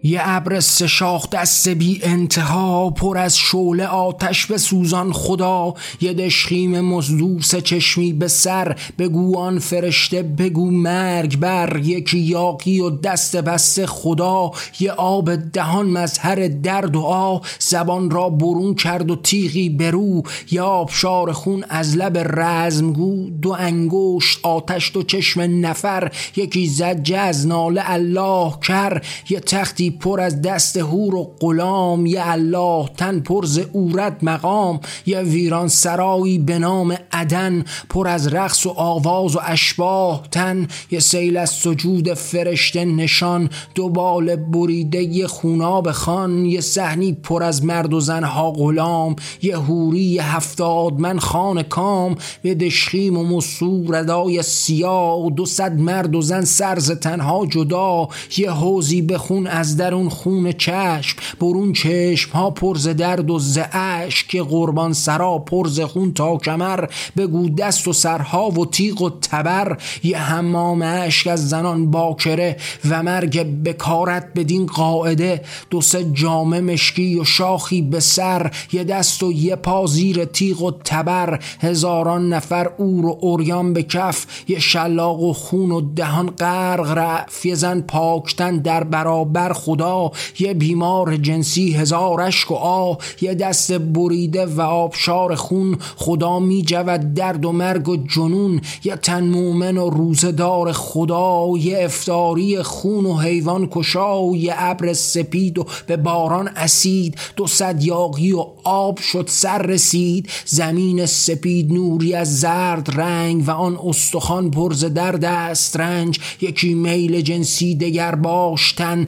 یه ابر شاخ دست بی انتها پر از شعله آتش به سوزان خدا. یه دشخیم مزدور سه چشمی به سر بگو آن فرشته بگو مرگ بر. یکی یاقی و دست بسته خدا. یه آب دهان مظهر درد و آ. زبان را برون کرد و تیغی برو یا آبشار خون از لب رزمگو دو انگشت آتش دو چشم نفر. یکی زجه از ناله الله کر. یه تختی پر از دست هور و غلام یه الله تن پر ز اورت مقام یه ویران سرایی به نام عدن پر از رقص و آواز و اشباه تن یه سیل از سجود فرشته نشان دو بال بریده یه خوناب خان یه صحنی پر از مرد و زنها غلام یه هوری یه هفتاد من خان کام به دشخیم و مسور ردای سیاه دو صد مرد و زن سرز تنها جدا یه حوزی به خون از درون خون چشم برون چشم ها پرز درد و ز که قربان سرا پرز خون تا کمر بگو دست و سرها و تیغ و تبر یه حمام اشک از زنان باکره و مرگ بکارت بدین قاعده. دو سه جامه مشکی و شاخی به سر یه دست و یه پا زیر تیغ و تبر. هزاران نفر اور و اوریان به کف یه شلاق و خون و دهان غرق رفت. یه زن پاکتن در برابر خود خدا یه بیمار جنسی هزار اشک و آه یه دست بریده و آبشار خون خدا می جود درد و مرگ و جنون یه تن مومن و روزدار خدا یه افتاری خون و حیوان کشا و یه ابر سپید و به باران اسید دو صد یاقی و آب شد سر رسید زمین سپید نوری از زرد رنگ و آن استخوان پرز درد است رنج یکی میل جنسی دگر باشتن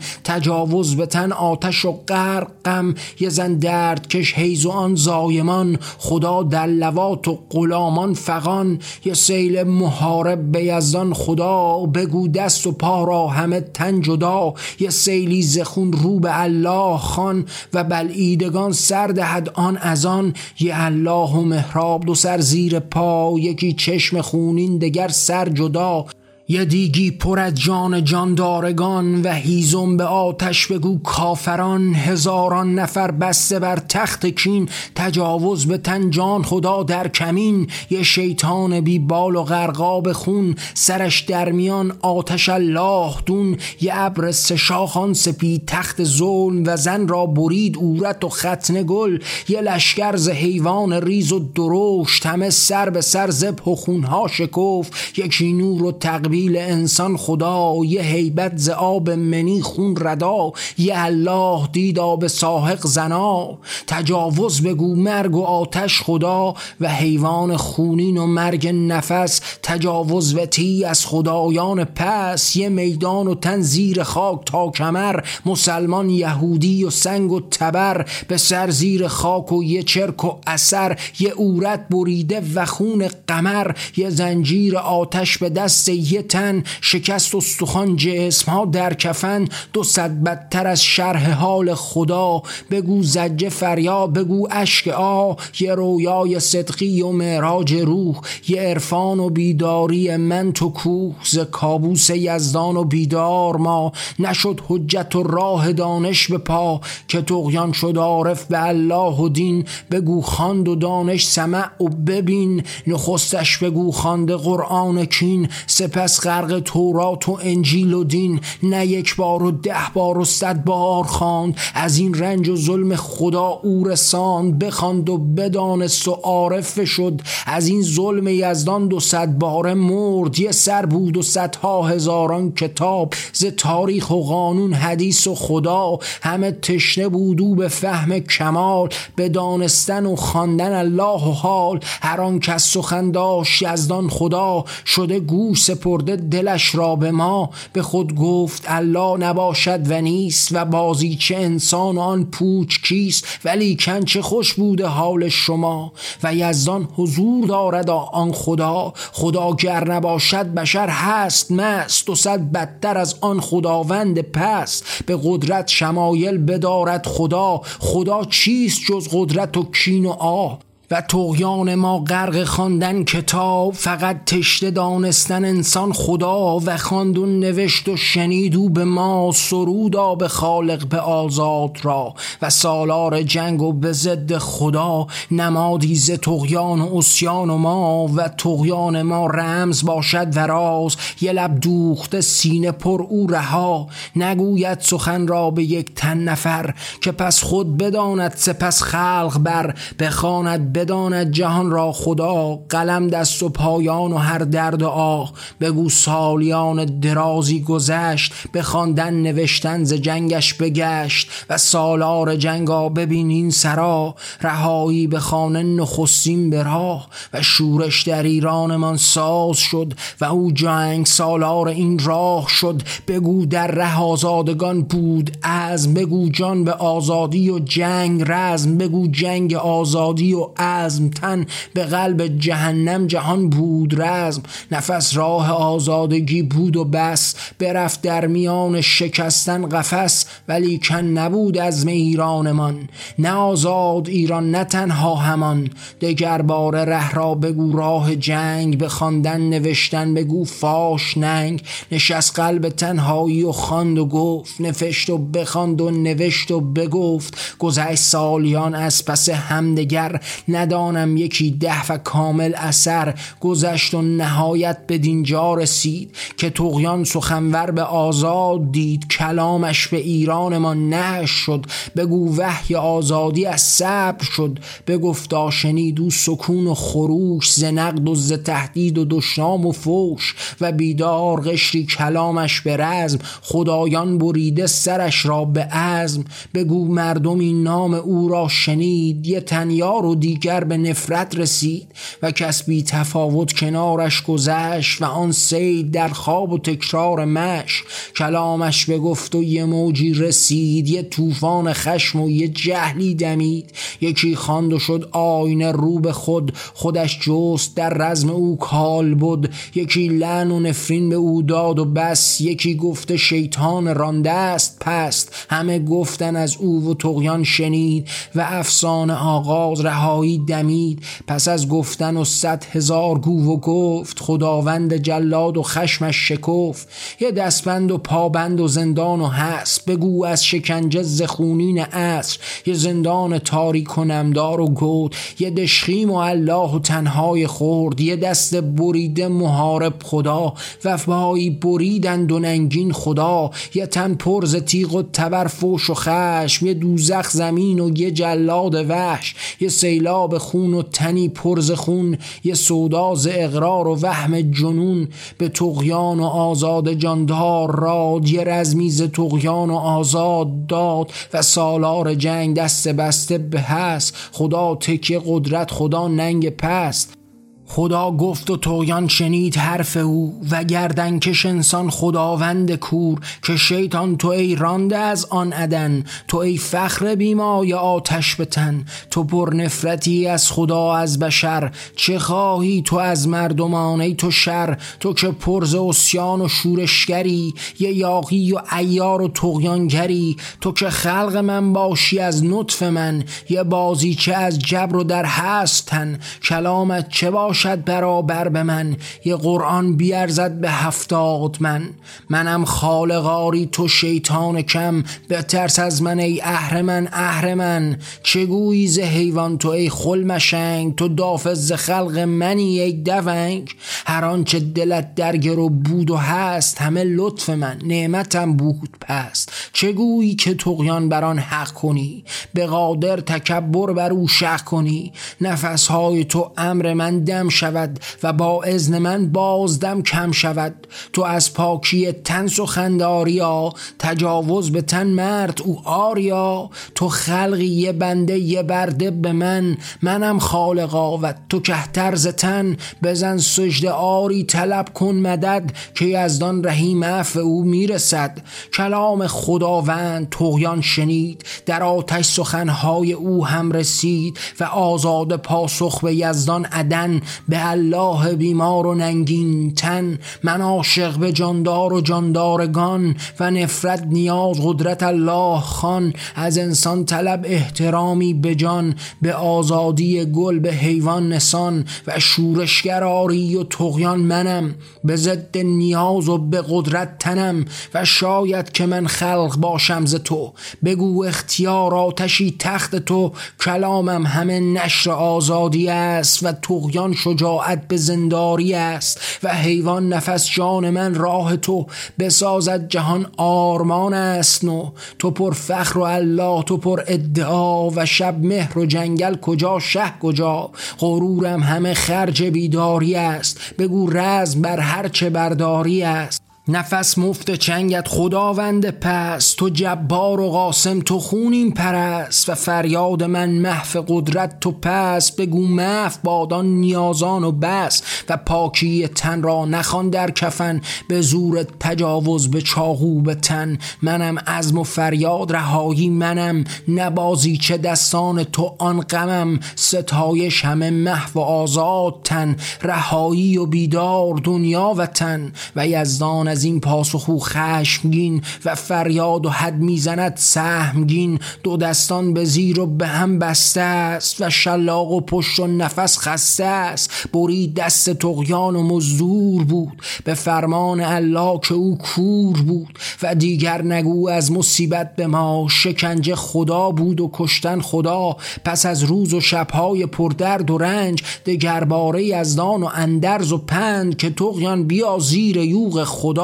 تجاوز به تن آتش و غرقم یه زن درد کش حیز و آن زایمان. خدا در لوات و غلامان فغان یه سیل محارب به یزدان. خدا بگو دست و پا را همه تن جدا. یه سیلی زخون رو به الله خان و بلعیدگان سر دهد آن از آن. یه الله و محراب دو سر زیر پا یکی چشم خونین دگر سر جدا. یه دیگی پر از جان جاندارگان و هیزم به آتش بگو کافران هزاران نفر بسته بر تخت کین تجاوز به تن جان خدا در کمین. یه شیطان بی بال و غرقاب خون سرش در میان آتش الله دون. یه ابر سشاخان سپید تخت ظلم و زن را برید اورت و ختن گل. یه لشکر ز حیوان ریز و درشت همه سر به سر زبح و خونها شکفت. یکی نور و تقبیل انسان خدا یه حیبت ز آب منی خون ردا. یه الله دید آب ساحق زنا. تجاوز بگو مرگ و آتش خدا و حیوان خونین و مرگ نفس. تجاوز و تی از خدایان پس. یه میدان و تن زیر خاک تا کمر. مسلمان یهودی و سنگ و تبر. به سر زیر خاک و یه چرک و اثر. یه اورت بریده و خون قمر. یه زنجیر آتش به دست یه تن شکست استخوان جسم ها در کفن. دو صد بدتر از شرح حال خدا. بگو زجه فریاد بگو اشک آ یه رویای صدقی و معراج روح. یه عرفان و بیداری من تو کوه. ز کابوس یزدان و بیدار ما. نشد حجت و راه دانش به پا. که تغیان شد عارف به الله و دین. بگو خواند و دانش سمع و ببین. نخستش بگو خوانده قرآن کین. سپس غرق تورات و انجیل و دین نه یک بار و ده بار و صد بار خواند. از این رنج و ظلم خدا او رساند. بخواند و بدانست و عارف شد. از این ظلم یزدان دو صد بار مرد. یه سر بود و صدها هزاران کتاب. ز تاریخ و قانون حدیث و خدا. همه تشنه بود او به فهم کمال. به دانستن و خواندن الله و حال. هر آن کس سخن داشت یزدان خدا. شده گوش سپرده دلش را به ما به خود گفت الله نباشد و نیست و بازی چه انسان و آن پوچ کیست ولی کن چه خوش بوده حال شما و یزدان حضور دارد آن خدا. خدا گر نباشد بشر هست مست و صد بدتر از آن خداوند پست. به قدرت شمایل بدارد خدا. خدا چیست جز قدرت و کین و آه؟ و تغیان ما غرق خواندن کتاب فقط تشته دانستن انسان خدا و خواند و نوشت و شنید او به ما سرودا به خالق به آزاد را و سالار جنگ و به ضد خدا نمادی ز تغیان و اسیان و ما و تغیان ما رمز باشد و راز. یه لب دوخته سینه پر او رها. نگوید سخن را به یک تن نفر که پس خود بداند سپس خلق بر. بخواند بداند جهان را خدا قلم دست و پایان و هر درد و آه. بگو سالیان درازی گذشت به خواندن نوشتن ز جنگش بگشت. و سالار جنگا ببین این سرا رهایی به خانه نخستین به راه. و شورش در ایرانمان ساز شد و او جنگ سالار این راه شد. بگو در ره آزادگان بود از بگو جان به آزادی و جنگ رزم بگو جنگ آزادی و عزم تن به قلب جهنم جهان بود رزم. نفس راه آزادگی بود و بس. برفت در میان شکستن قفس ولی کن نبود از ایرانمان. نه آزاد ایران نه تنها همان. دگر بار ره را بگو راه جنگ به خواندن نوشتن بگو فاش ننگ. نشست قلب تنهایی و خواند و گفت نفشت و بخواند و نوشت و بگفت. گذشت سالیان از پس همدگر ندانم یکی ده و کامل اثر گذشت و نهایت به دینجا رسید که تغیان سخنور به آزاد دید. کلامش به ایران ما نش شد. بگو وحی آزادی از صبر شد. بگفتا شنید و سکون و خروش ز نقد و ز تهدید و دشنام و فوش. و بیدار قشری کلامش به رزم. خدایان بریده سرش را به عزم. بگو مردمی نام او را شنید. یه تنیار و دیگر به نفرت رسید و کس بی تفاوت کنارش گذشت و آن سید در خواب و تکرار مش کلامش بگفت و یه موجی رسید یه طوفان خشم و یه جهلی دمید. یکی خواند و شد آینه رو به خود خودش جست در رزم او کال بود یکی لعن و نفرین به او داد و بس. یکی گفته شیطان رانده است پست. همه گفتن از او و تقیان شنید و افسانه آغاز رهایی دمید پس از گفتن و صد هزار گو و گفت خداوند جلاد و خشمش شکفت. یه دستبند و پابند و زندان و حس بگو از شکنجه زخونین عصر. یه زندان تاریک و نمدار و گود. یه دشخیم و الله و تنهای خورد یه دست بریده محارب خدا. وفبایی بریدند و ننگین خدا. یه تن پرز تیغ و تبر فوش و خشم. یه دوزخ زمین و یه جلاد وحش. یه سیلاب خون و تنی پرز خون یه سوداز اقرار و وهم جنون. به تقیان و آزاد جاندار راد یه رزمیز تقیان و آزاد داد. و سالار جنگ دست بسته به هست خدا تکیه قدرت خدا ننگ پست. خدا گفت و تویان شنید حرف او و گردن کش انسان خداوند کور که شیطان تو ای رانده از آن عدن تو ای فخر بیمای آتش بتن تو پر نفرتی از خدا از بشر چه خواهی تو از مردمان ای تو شر؟ تو که پرز اسیان و شورشگری یه یاقی و ایار و تغیانگری تو که خلق من باشی از نطف من یه بازی چه از جبر و در هستن کلامت چه باش باشد برابر به من یه قرآن بیارزد به هفتاد من. منم خالقاری تو شیطان کم. به ترس از من ای اهرمن اهرمن چگویی ز حیوان تو ای خلمشنگ تو دافز خلق منی ای دونگ. هر آنچه دلت درگر و بود و هست همه لطف من نعمتم بود پست چگویی که تقیان بر آن حق کنی؟ به قادر تکبر بر او شق کنی. نفسهای تو امر من دم شود و با اذن من بازدم کم شود. تو از پاکی تن سخنداریا تجاوز به تن مرد او آریا تو خلقی یه بنده یه برده به من. منم خالقا و تو کهتر ز تن. بزن سجده آری طلب کن مدد که یزدان رحیم عفو او می‌رسد. کلام خداوند تویان شنید. در آتش سخنهای او هم رسید و آزاد پاسخ به یزدان عدن. به الله بیمار و ننگین تن من عاشق به جاندار و جاندارگان و نفرت نیاز قدرت الله خان. از انسان طلب احترامی به جان به آزادی گل به حیوان نسان و شورشگراری و تغیان منم. به ضد نیاز و به قدرت تنم و شاید که من خلق باشم ز تو. بگو اختیار آتشی تخت تو. کلامم همه نشر آزادی است و تغیان شجاعت به زنداری است و حیوان نفس جان من راه تو بسازد جهان آرمان است نو. تو پر فخر و الله تو پر ادعا و شب مهر و جنگل کجا شه کجا؟ غرورم همه خرج بیداری است. بگو رزم بر هر چه برداری است. نفس مفت چنگت خداوند پس تو جبار و قاسم تو خونین پرست و فریاد من محو قدرت تو پس. بگو محو بادان نیازان و بس و پاکی تن را نخوان در کفن. به زور تجاوز به چاقو به تن. منم عزم و فریاد رهایی منم. نبازی چه دستان تو آن غمم. ستایش همه محو و آزاد تن. رهایی و بیدار دنیا و تن. و یزدان از این پاسخ او خشمگین و فریاد و حد می‌زند سهمگین. دو دستان به زیر و به هم بسته است و شلاق و پشت و نفس خسته است. برید دست تقیان و مزدور بود. به فرمان الله که او کور بود و دیگر نگو از مصیبت به ما. شکنجه خدا بود و کشتن خدا. پس از روز و شبهای پردرد و رنج دگرباره یزدان و اندرز و پند که تقیان بیا زیر یوغ خدا.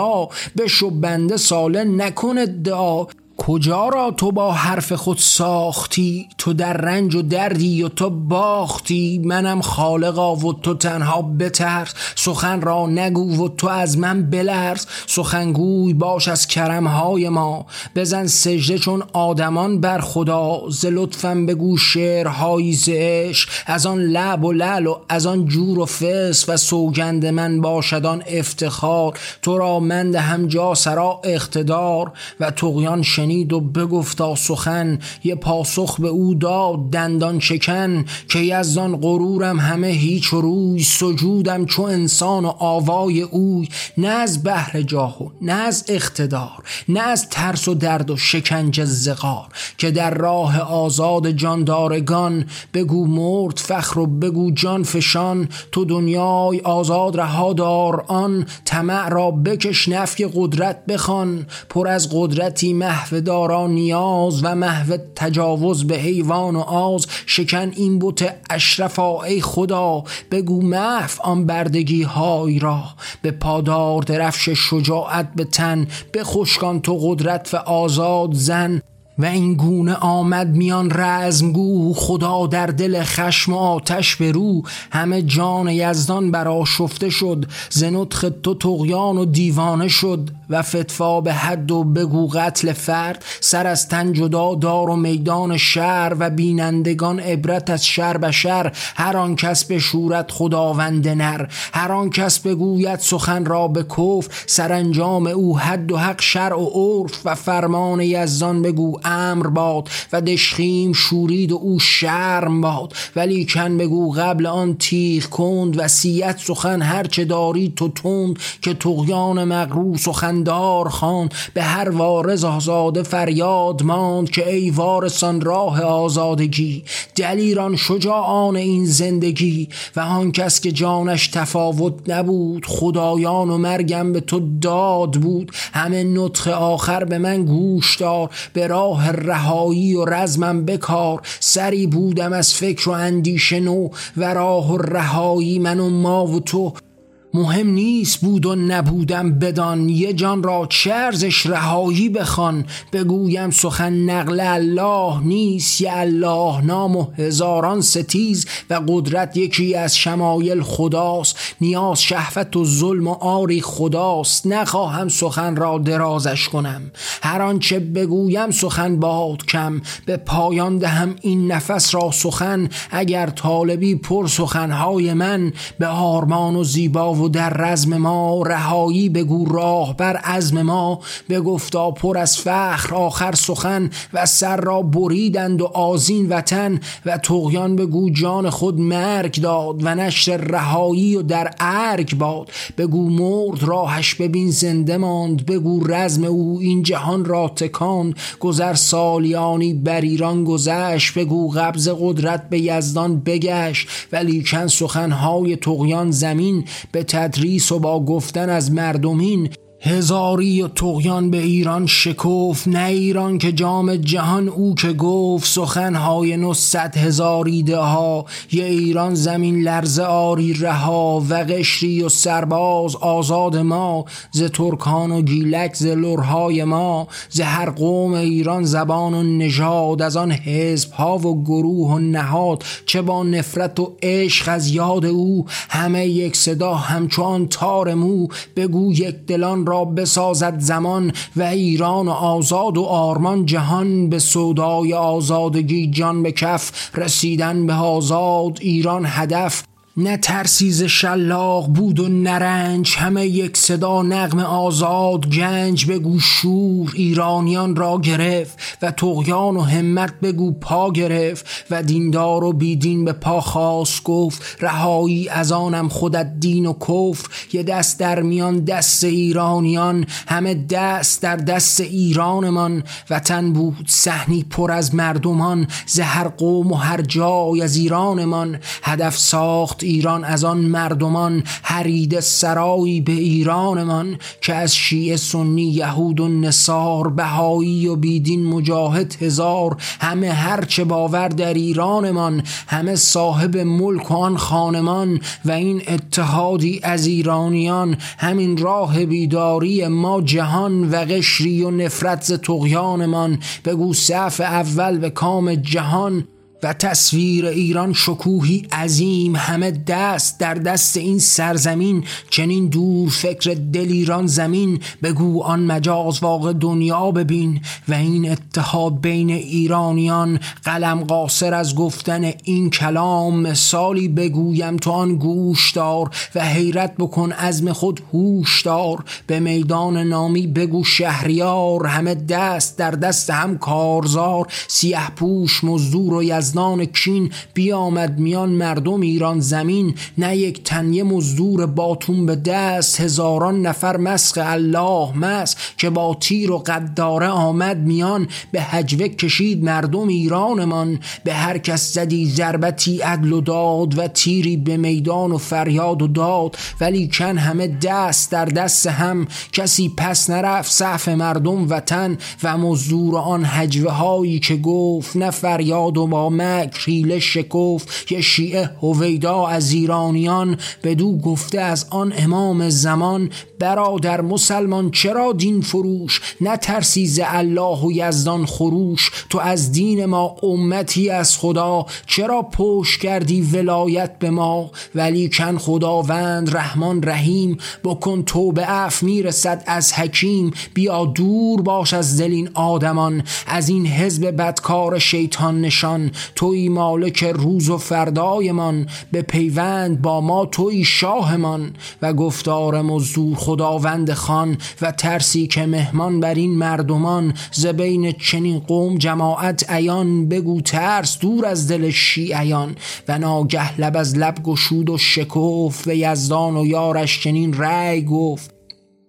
بشو بنده ساله نکن ادعا کجا را تو با حرف خود ساختی؟ تو در رنج و دردی و تو باختی؟ منم خالقا و تو تنها بترس. سخن را نگو و تو از من بلرز. سخنگوی باش از کرمهای ما. بزن سجده چون آدمان بر خدا. ز لطفم بگو شعرهایی ز عشق از آن لب و لل و از آن جور و فس و سوگند من باشد آن افتخار. تو را من هم جا سرا اقتدار و تقیان شنید و بگفتا سخن یه پاسخ به او داد دندان شکن که یزدان غرورم همه هیچ و روی سجودم چو انسان و آوای اوی. نه از بهر جاه و نه از اقتدار نه از ترس و درد و شکنج زغار. که در راه آزاد جاندارگان بگو مرد فخر و بگو جان فشان. تو دنیای آزاد رها دار آن طمع را بکش نفی قدرت بخوان. پر از قدرتی محو دارا نیاز و محو تجاوز به حیوان و آز شکن این بوت اشرفا ای خدا بگو محو آن بردگی های را. به پادار درفش شجاعت به تن به خشکان تو قدرت و آزاد زن. و این گونه آمد میان رزمگو خدا در دل خشم و آتش به رو. همه جان یزدان برا شفته شد زنطخ تو تقیان و دیوانه شد. و فتفا به حد و بگو قتل فرد سر از تن جدا دار و میدان شهر و بینندگان عبرت از شر به شر. هر آن کس به شورت خداوند نر هر آن کس بگوید سخن را به کف سرانجام او حد و حق شرع و عرف و فرمان یزدان بگو امر باد و دشخیم شورید و او شرم باد. ولی کن بگو قبل آن تیغ کند وصیت سخن هرچه داری تو تند که تقیان مغرور سخندار خان به هر وارز آزاده فریاد ماند که ای وارسان راه آزادگی. دلیران شجاعان این زندگی و آن کس که جانش تفاوت نبود خدایان و مرگم به تو داد بود. همه نطخ آخر به من گوش دار به راه راه رهایی و رزمم بکار. سری بودم از فکر و اندیشه نو و راه و رهایی من و ما و تو. مهم نیست بود و نبودم بدان. یه جان را چرزش رهایی بخوان؟ بگویم سخن نقل الله نیست. یه الله نام و هزاران ستیز و قدرت یکی از شمایل خداست. نیاز شهوت و ظلم و آری خداست. نخواهم سخن را درازش کنم. هر آنچه بگویم سخن باد کم. به پایان دهم این نفس را سخن. اگر طالبی پر سخنهای من به آرمان و زیبا و در رزم ما رهایی بگو راه بر عزم ما گفتا پر از فخر آخر سخن و سر را بریدند و آزین وطن و تغیان بگو جان خود مرگ داد و نشر رهایی و در ارگ باد. بگو مرد راهش ببین زنده ماند بگو رزم او این جهان را تکاند. گذر سالیانی بر ایران گذشت بگو قبض قدرت به یزدان بگشت. ولیکن سخنهای تغیان زمین به تدریس و با گفتن از مردمین هزاری و تغیان به ایران شکوف نه ایران که جام جهان او که گفت. سخنهای نو صد هزاری ها یه ایران زمین لرزه آری رها. و قشری و سرباز آزاد ما ز ترکان و گیلک ز لرهای ما. ز هر قوم ایران زبان و نژاد از آن حزب ها و گروه و نهاد. چه با نفرت و عشق از یاد او. همه یک صدا همچون تار مو. بگو یک دلان را بسازد زمان و ایران و آزاد و آرمان جهان به سودای آزادگی جان به کف رسیدن به آزاد ایران هدف. نه ترسیز شلاق بود و نرنج همه یک صدا نغم آزاد گنج بگو شور ایرانیان را گرفت و تغیان و همت بگو پا گرفت و دیندار و بیدین به پا خواست گفت رهایی از آنم خودت دین و کفر. یه دست در میان دست ایرانیان همه دست در دست ایرانمان. وطن بود صحنی پر از مردمان زهر قوم و هر جای از ایرانمان. هدف ساخت ایران از آن مردمان هرید سرایی به ایرانمان که از شیعه سنی یهود و نصار بهایی و بیدین مجاهد هزار همه هرچه باور در ایرانمان همه صاحب ملک و آن خانمان و این اتحادی از ایرانیان همین راه بیداری ما جهان و قشری و نفرت ز تغیانمان بگو صف اول به کام جهان و تصویر ایران شکوهی عظیم همه دست در دست این سرزمین چنین دور فکر دل ایران زمین بگو آن مجاز واقع دنیا ببین. و این اتحاد بین ایرانیان قلم قاصر از گفتن این کلام مثالی بگویم تو آن گوش دار و حیرت بکن عزم خود هوش دار به میدان نامی بگو شهریار همه دست در دست هم کارزار. سیه پوش مزدور و یزدان کین بیامد میان مردم ایران زمین. نه یک تنیه مزدور باتون به دست. هزاران نفر مسخ الله مس که با تیر و قداره آمد میان. به حجوه کشید مردم ایرانمان. به هر کس زدی ضربتی عدل و داد و تیری به میدان و فریاد و داد. ولی کن همه دست در دست هم. کسی پس نرفت صف مردم وطن و مزدور آن حجوه هایی که گفت. نه فریاد و با مکر حیله شکفت. یه شیعه هویدا از ایرانیان بدو گفته از آن امام زمان برادر مسلمان چرا دین فروش؟ نترسی ز الله و یزدان خروش. تو از دین ما امتی از خدا چرا پشت کردی ولایت به ما؟ ولی کن خداوند رحمان رحیم بکن توبه اف می‌رسد از حکیم. بیا دور باش از دلین آدمان از این حزب بدکار شیطان نشان. توی مالک روز و فردایمان به پیوند با ما توی شاهمان. و گفتار مزدور خداوند خان و ترسی که مهمان بر این مردمان ز بین چنین قوم جماعت عیان بگو ترس دور از دل شیعیان. و ناگه لب از لب گشود و شکوف و یزدان و یارش چنین رأی گفت.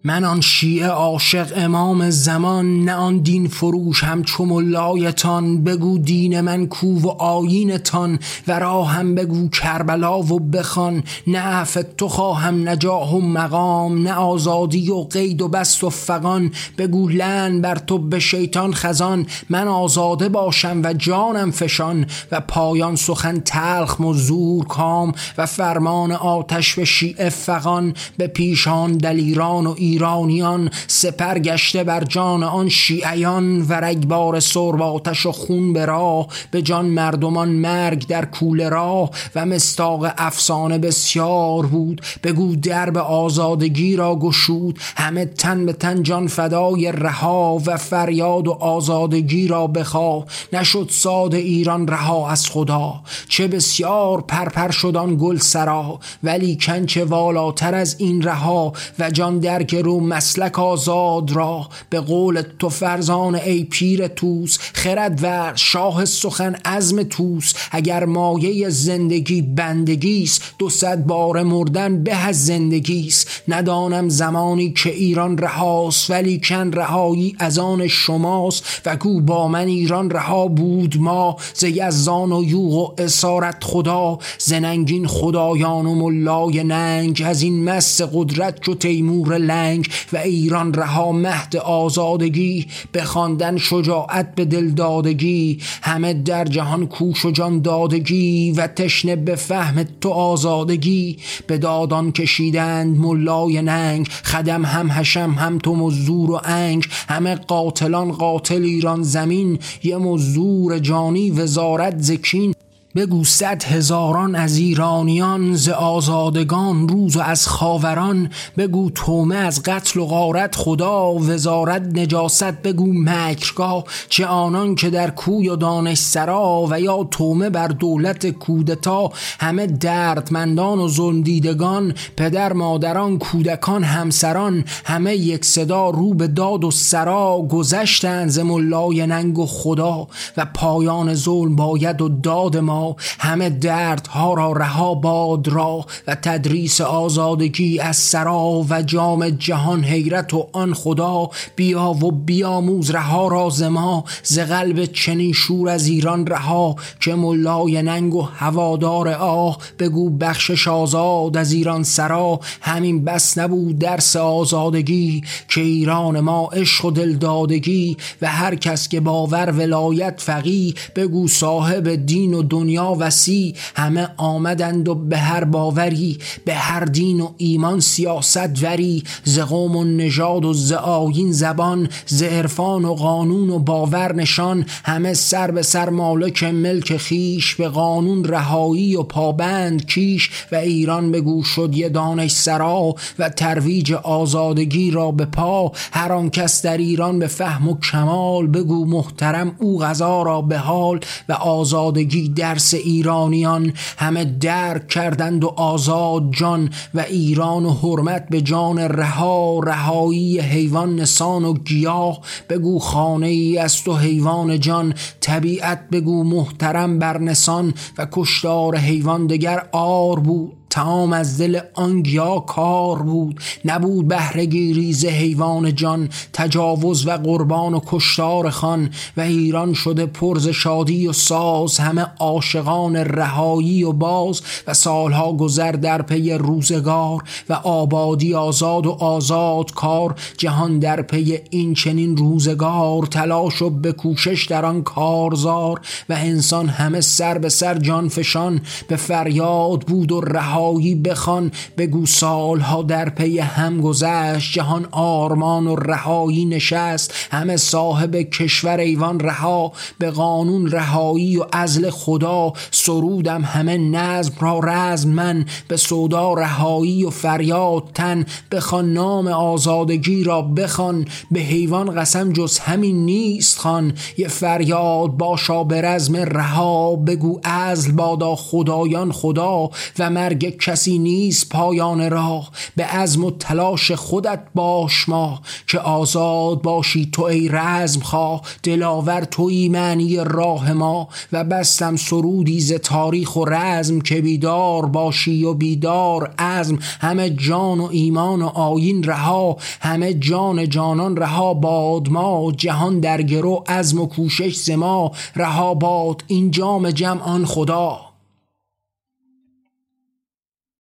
من آن شیعه عاشق امام زمان نه آن دین فروش. هم ملایتان بگو دین من کو و آیینتان و راهم بگو کربلا و بخوان. نه عفت تو خواهم نجاه و مقام نه آزادی و قید و بست و فقان بگو لن بر تو به شیطان خزان. من آزاده باشم و جانم فشان و پایان سخن تلخ مزور کام و فرمان آتش به شیعه فقان به پیشان دلیران و ایرانیان سپر گشته بر جان آن شیعیان و رگبار سرب آتش و خون به راه به جان مردمان مرگ در کول راه و مستاق افسانه بسیار بود. بگو درب آزادگی را گشود. همه تن به تن جان فدای رها و فریاد و آزادگی را بخواه نشد ساد ایران رها از خدا. چه بسیار پرپر شدان گل سرا. ولی کنچه والاتر از این رها و جان رو مسلک آزاد را به قول تو فرزان ای پیر توس خرد ور شاه سخن عزم توس اگر مایه زندگی بندگیست دو صد بار مردن به از زندگیست. ندانم زمانی که ایران رهاست ولی کن رهایی از آن شماست. و کو با من ایران رها بود ما ز یزدان و یوغ و اسارت خدا. زننگین خدایان و ملای ننگ از این مس قدرت چو تیمور لنگ. و ایران رها مهد آزادگی خواندن شجاعت به دل دادگی. همه در جهان کوش و جان دادگی و تشنه به فهم تو آزادگی. به دادان کشیدند ملای ننگ خدم هم حشم هم تو مزدور و انگ. همه قاتلان قاتل ایران زمین یه مزدور جانی وزارت زکین. بگو صد هزاران از ایرانیان ز آزادگان روز و از خاوران. بگو تومه از قتل و غارت خدا وزارت نجاست. بگو مکرگاه چه آنان که در کوی و دانش سرا و یا تومه بر دولت کودتا. همه دردمندان و ظلم دیدگان پدر مادران کودکان همسران همه یک صدا رو به داد و سرا گذشتند ز ملای ننگ و خدا. و پایان ظلم باید و داد ما همه دردها را رها باد را و تدریس آزادگی از سرا و جام جهان حیرت و آن خدا بیا و بیاموز رها راز ما ز قلب چنین شور از ایران رها که ملای ننگ و هوادار آه بگو بخشش آزاد از ایران سرا. همین بس نبود درس آزادگی که ایران ما عشق و دلدادگی و هر کس که باور ولایت فقی بگو صاحب دین و دنیا وسی همه آمدند و به هر باوری به هر دین و ایمان سیاست وری. ز قوم و نژاد و ز آیین زبان ز عرفان و قانون و باور نشان. همه سر به سر مالک ملک خیش به قانون رهایی و پابند کیش. و ایران بگو شد یه دانش سرا و ترویج آزادگی را به پا. هر آن کس در ایران به فهم و کمال بگو محترم او غذا را به حال. و آزادگی درس ایرانیان همه درک کردند و آزاد جان و ایران و حرمت به جان رها رهایی حیوان نسان و گیاه. بگو خانه ای از تو حیوان جان طبیعت بگو محترم بر نسان و کشتار حیوان دگر آر بود. تمام از دل آن گیا کار بود. نبود بهرهگیری ز حیوان جان تجاوز و قربان و کشتار خان. و ایران شده پرز شادی و ساز همه عاشقان رهایی و باز. و سالها گذر در پی روزگار. و آبادی آزاد و آزاد کار. جهان در پی این چنین روزگار. تلاش و به کوشش در آن کارزار. و انسان همه سر به سر جان فشان. به فریاد بود و رها رهایی بخوان بگو سالها در پی هم گذشت جهان آرمان و رهایی نشست. همه صاحب کشور ایوان رها به قانون رهایی و ازل خدا. سرودم همه نظم را رزم من به سودا رهایی و فریاد تن. بخوان نام آزادگی را بخوان به حیوان قسم جز همین نیست خان یه فریاد باشا به رزم رها بگو ازل بادا خدایان خدا. و مرگ کسی نیست پایان راه به عزم و تلاش خودت باش ما که آزاد باشی تو ای رزم خواه. دلاور توی معنی راه ما و بستم سرودی ز تاریخ و رزم که بیدار باشی و بیدار عزم. همه جان و ایمان و آین رها همه جان جانان رها. باد ما جهان در گرو عزم و کوشش زما رها باد این جام جمع آن خدا.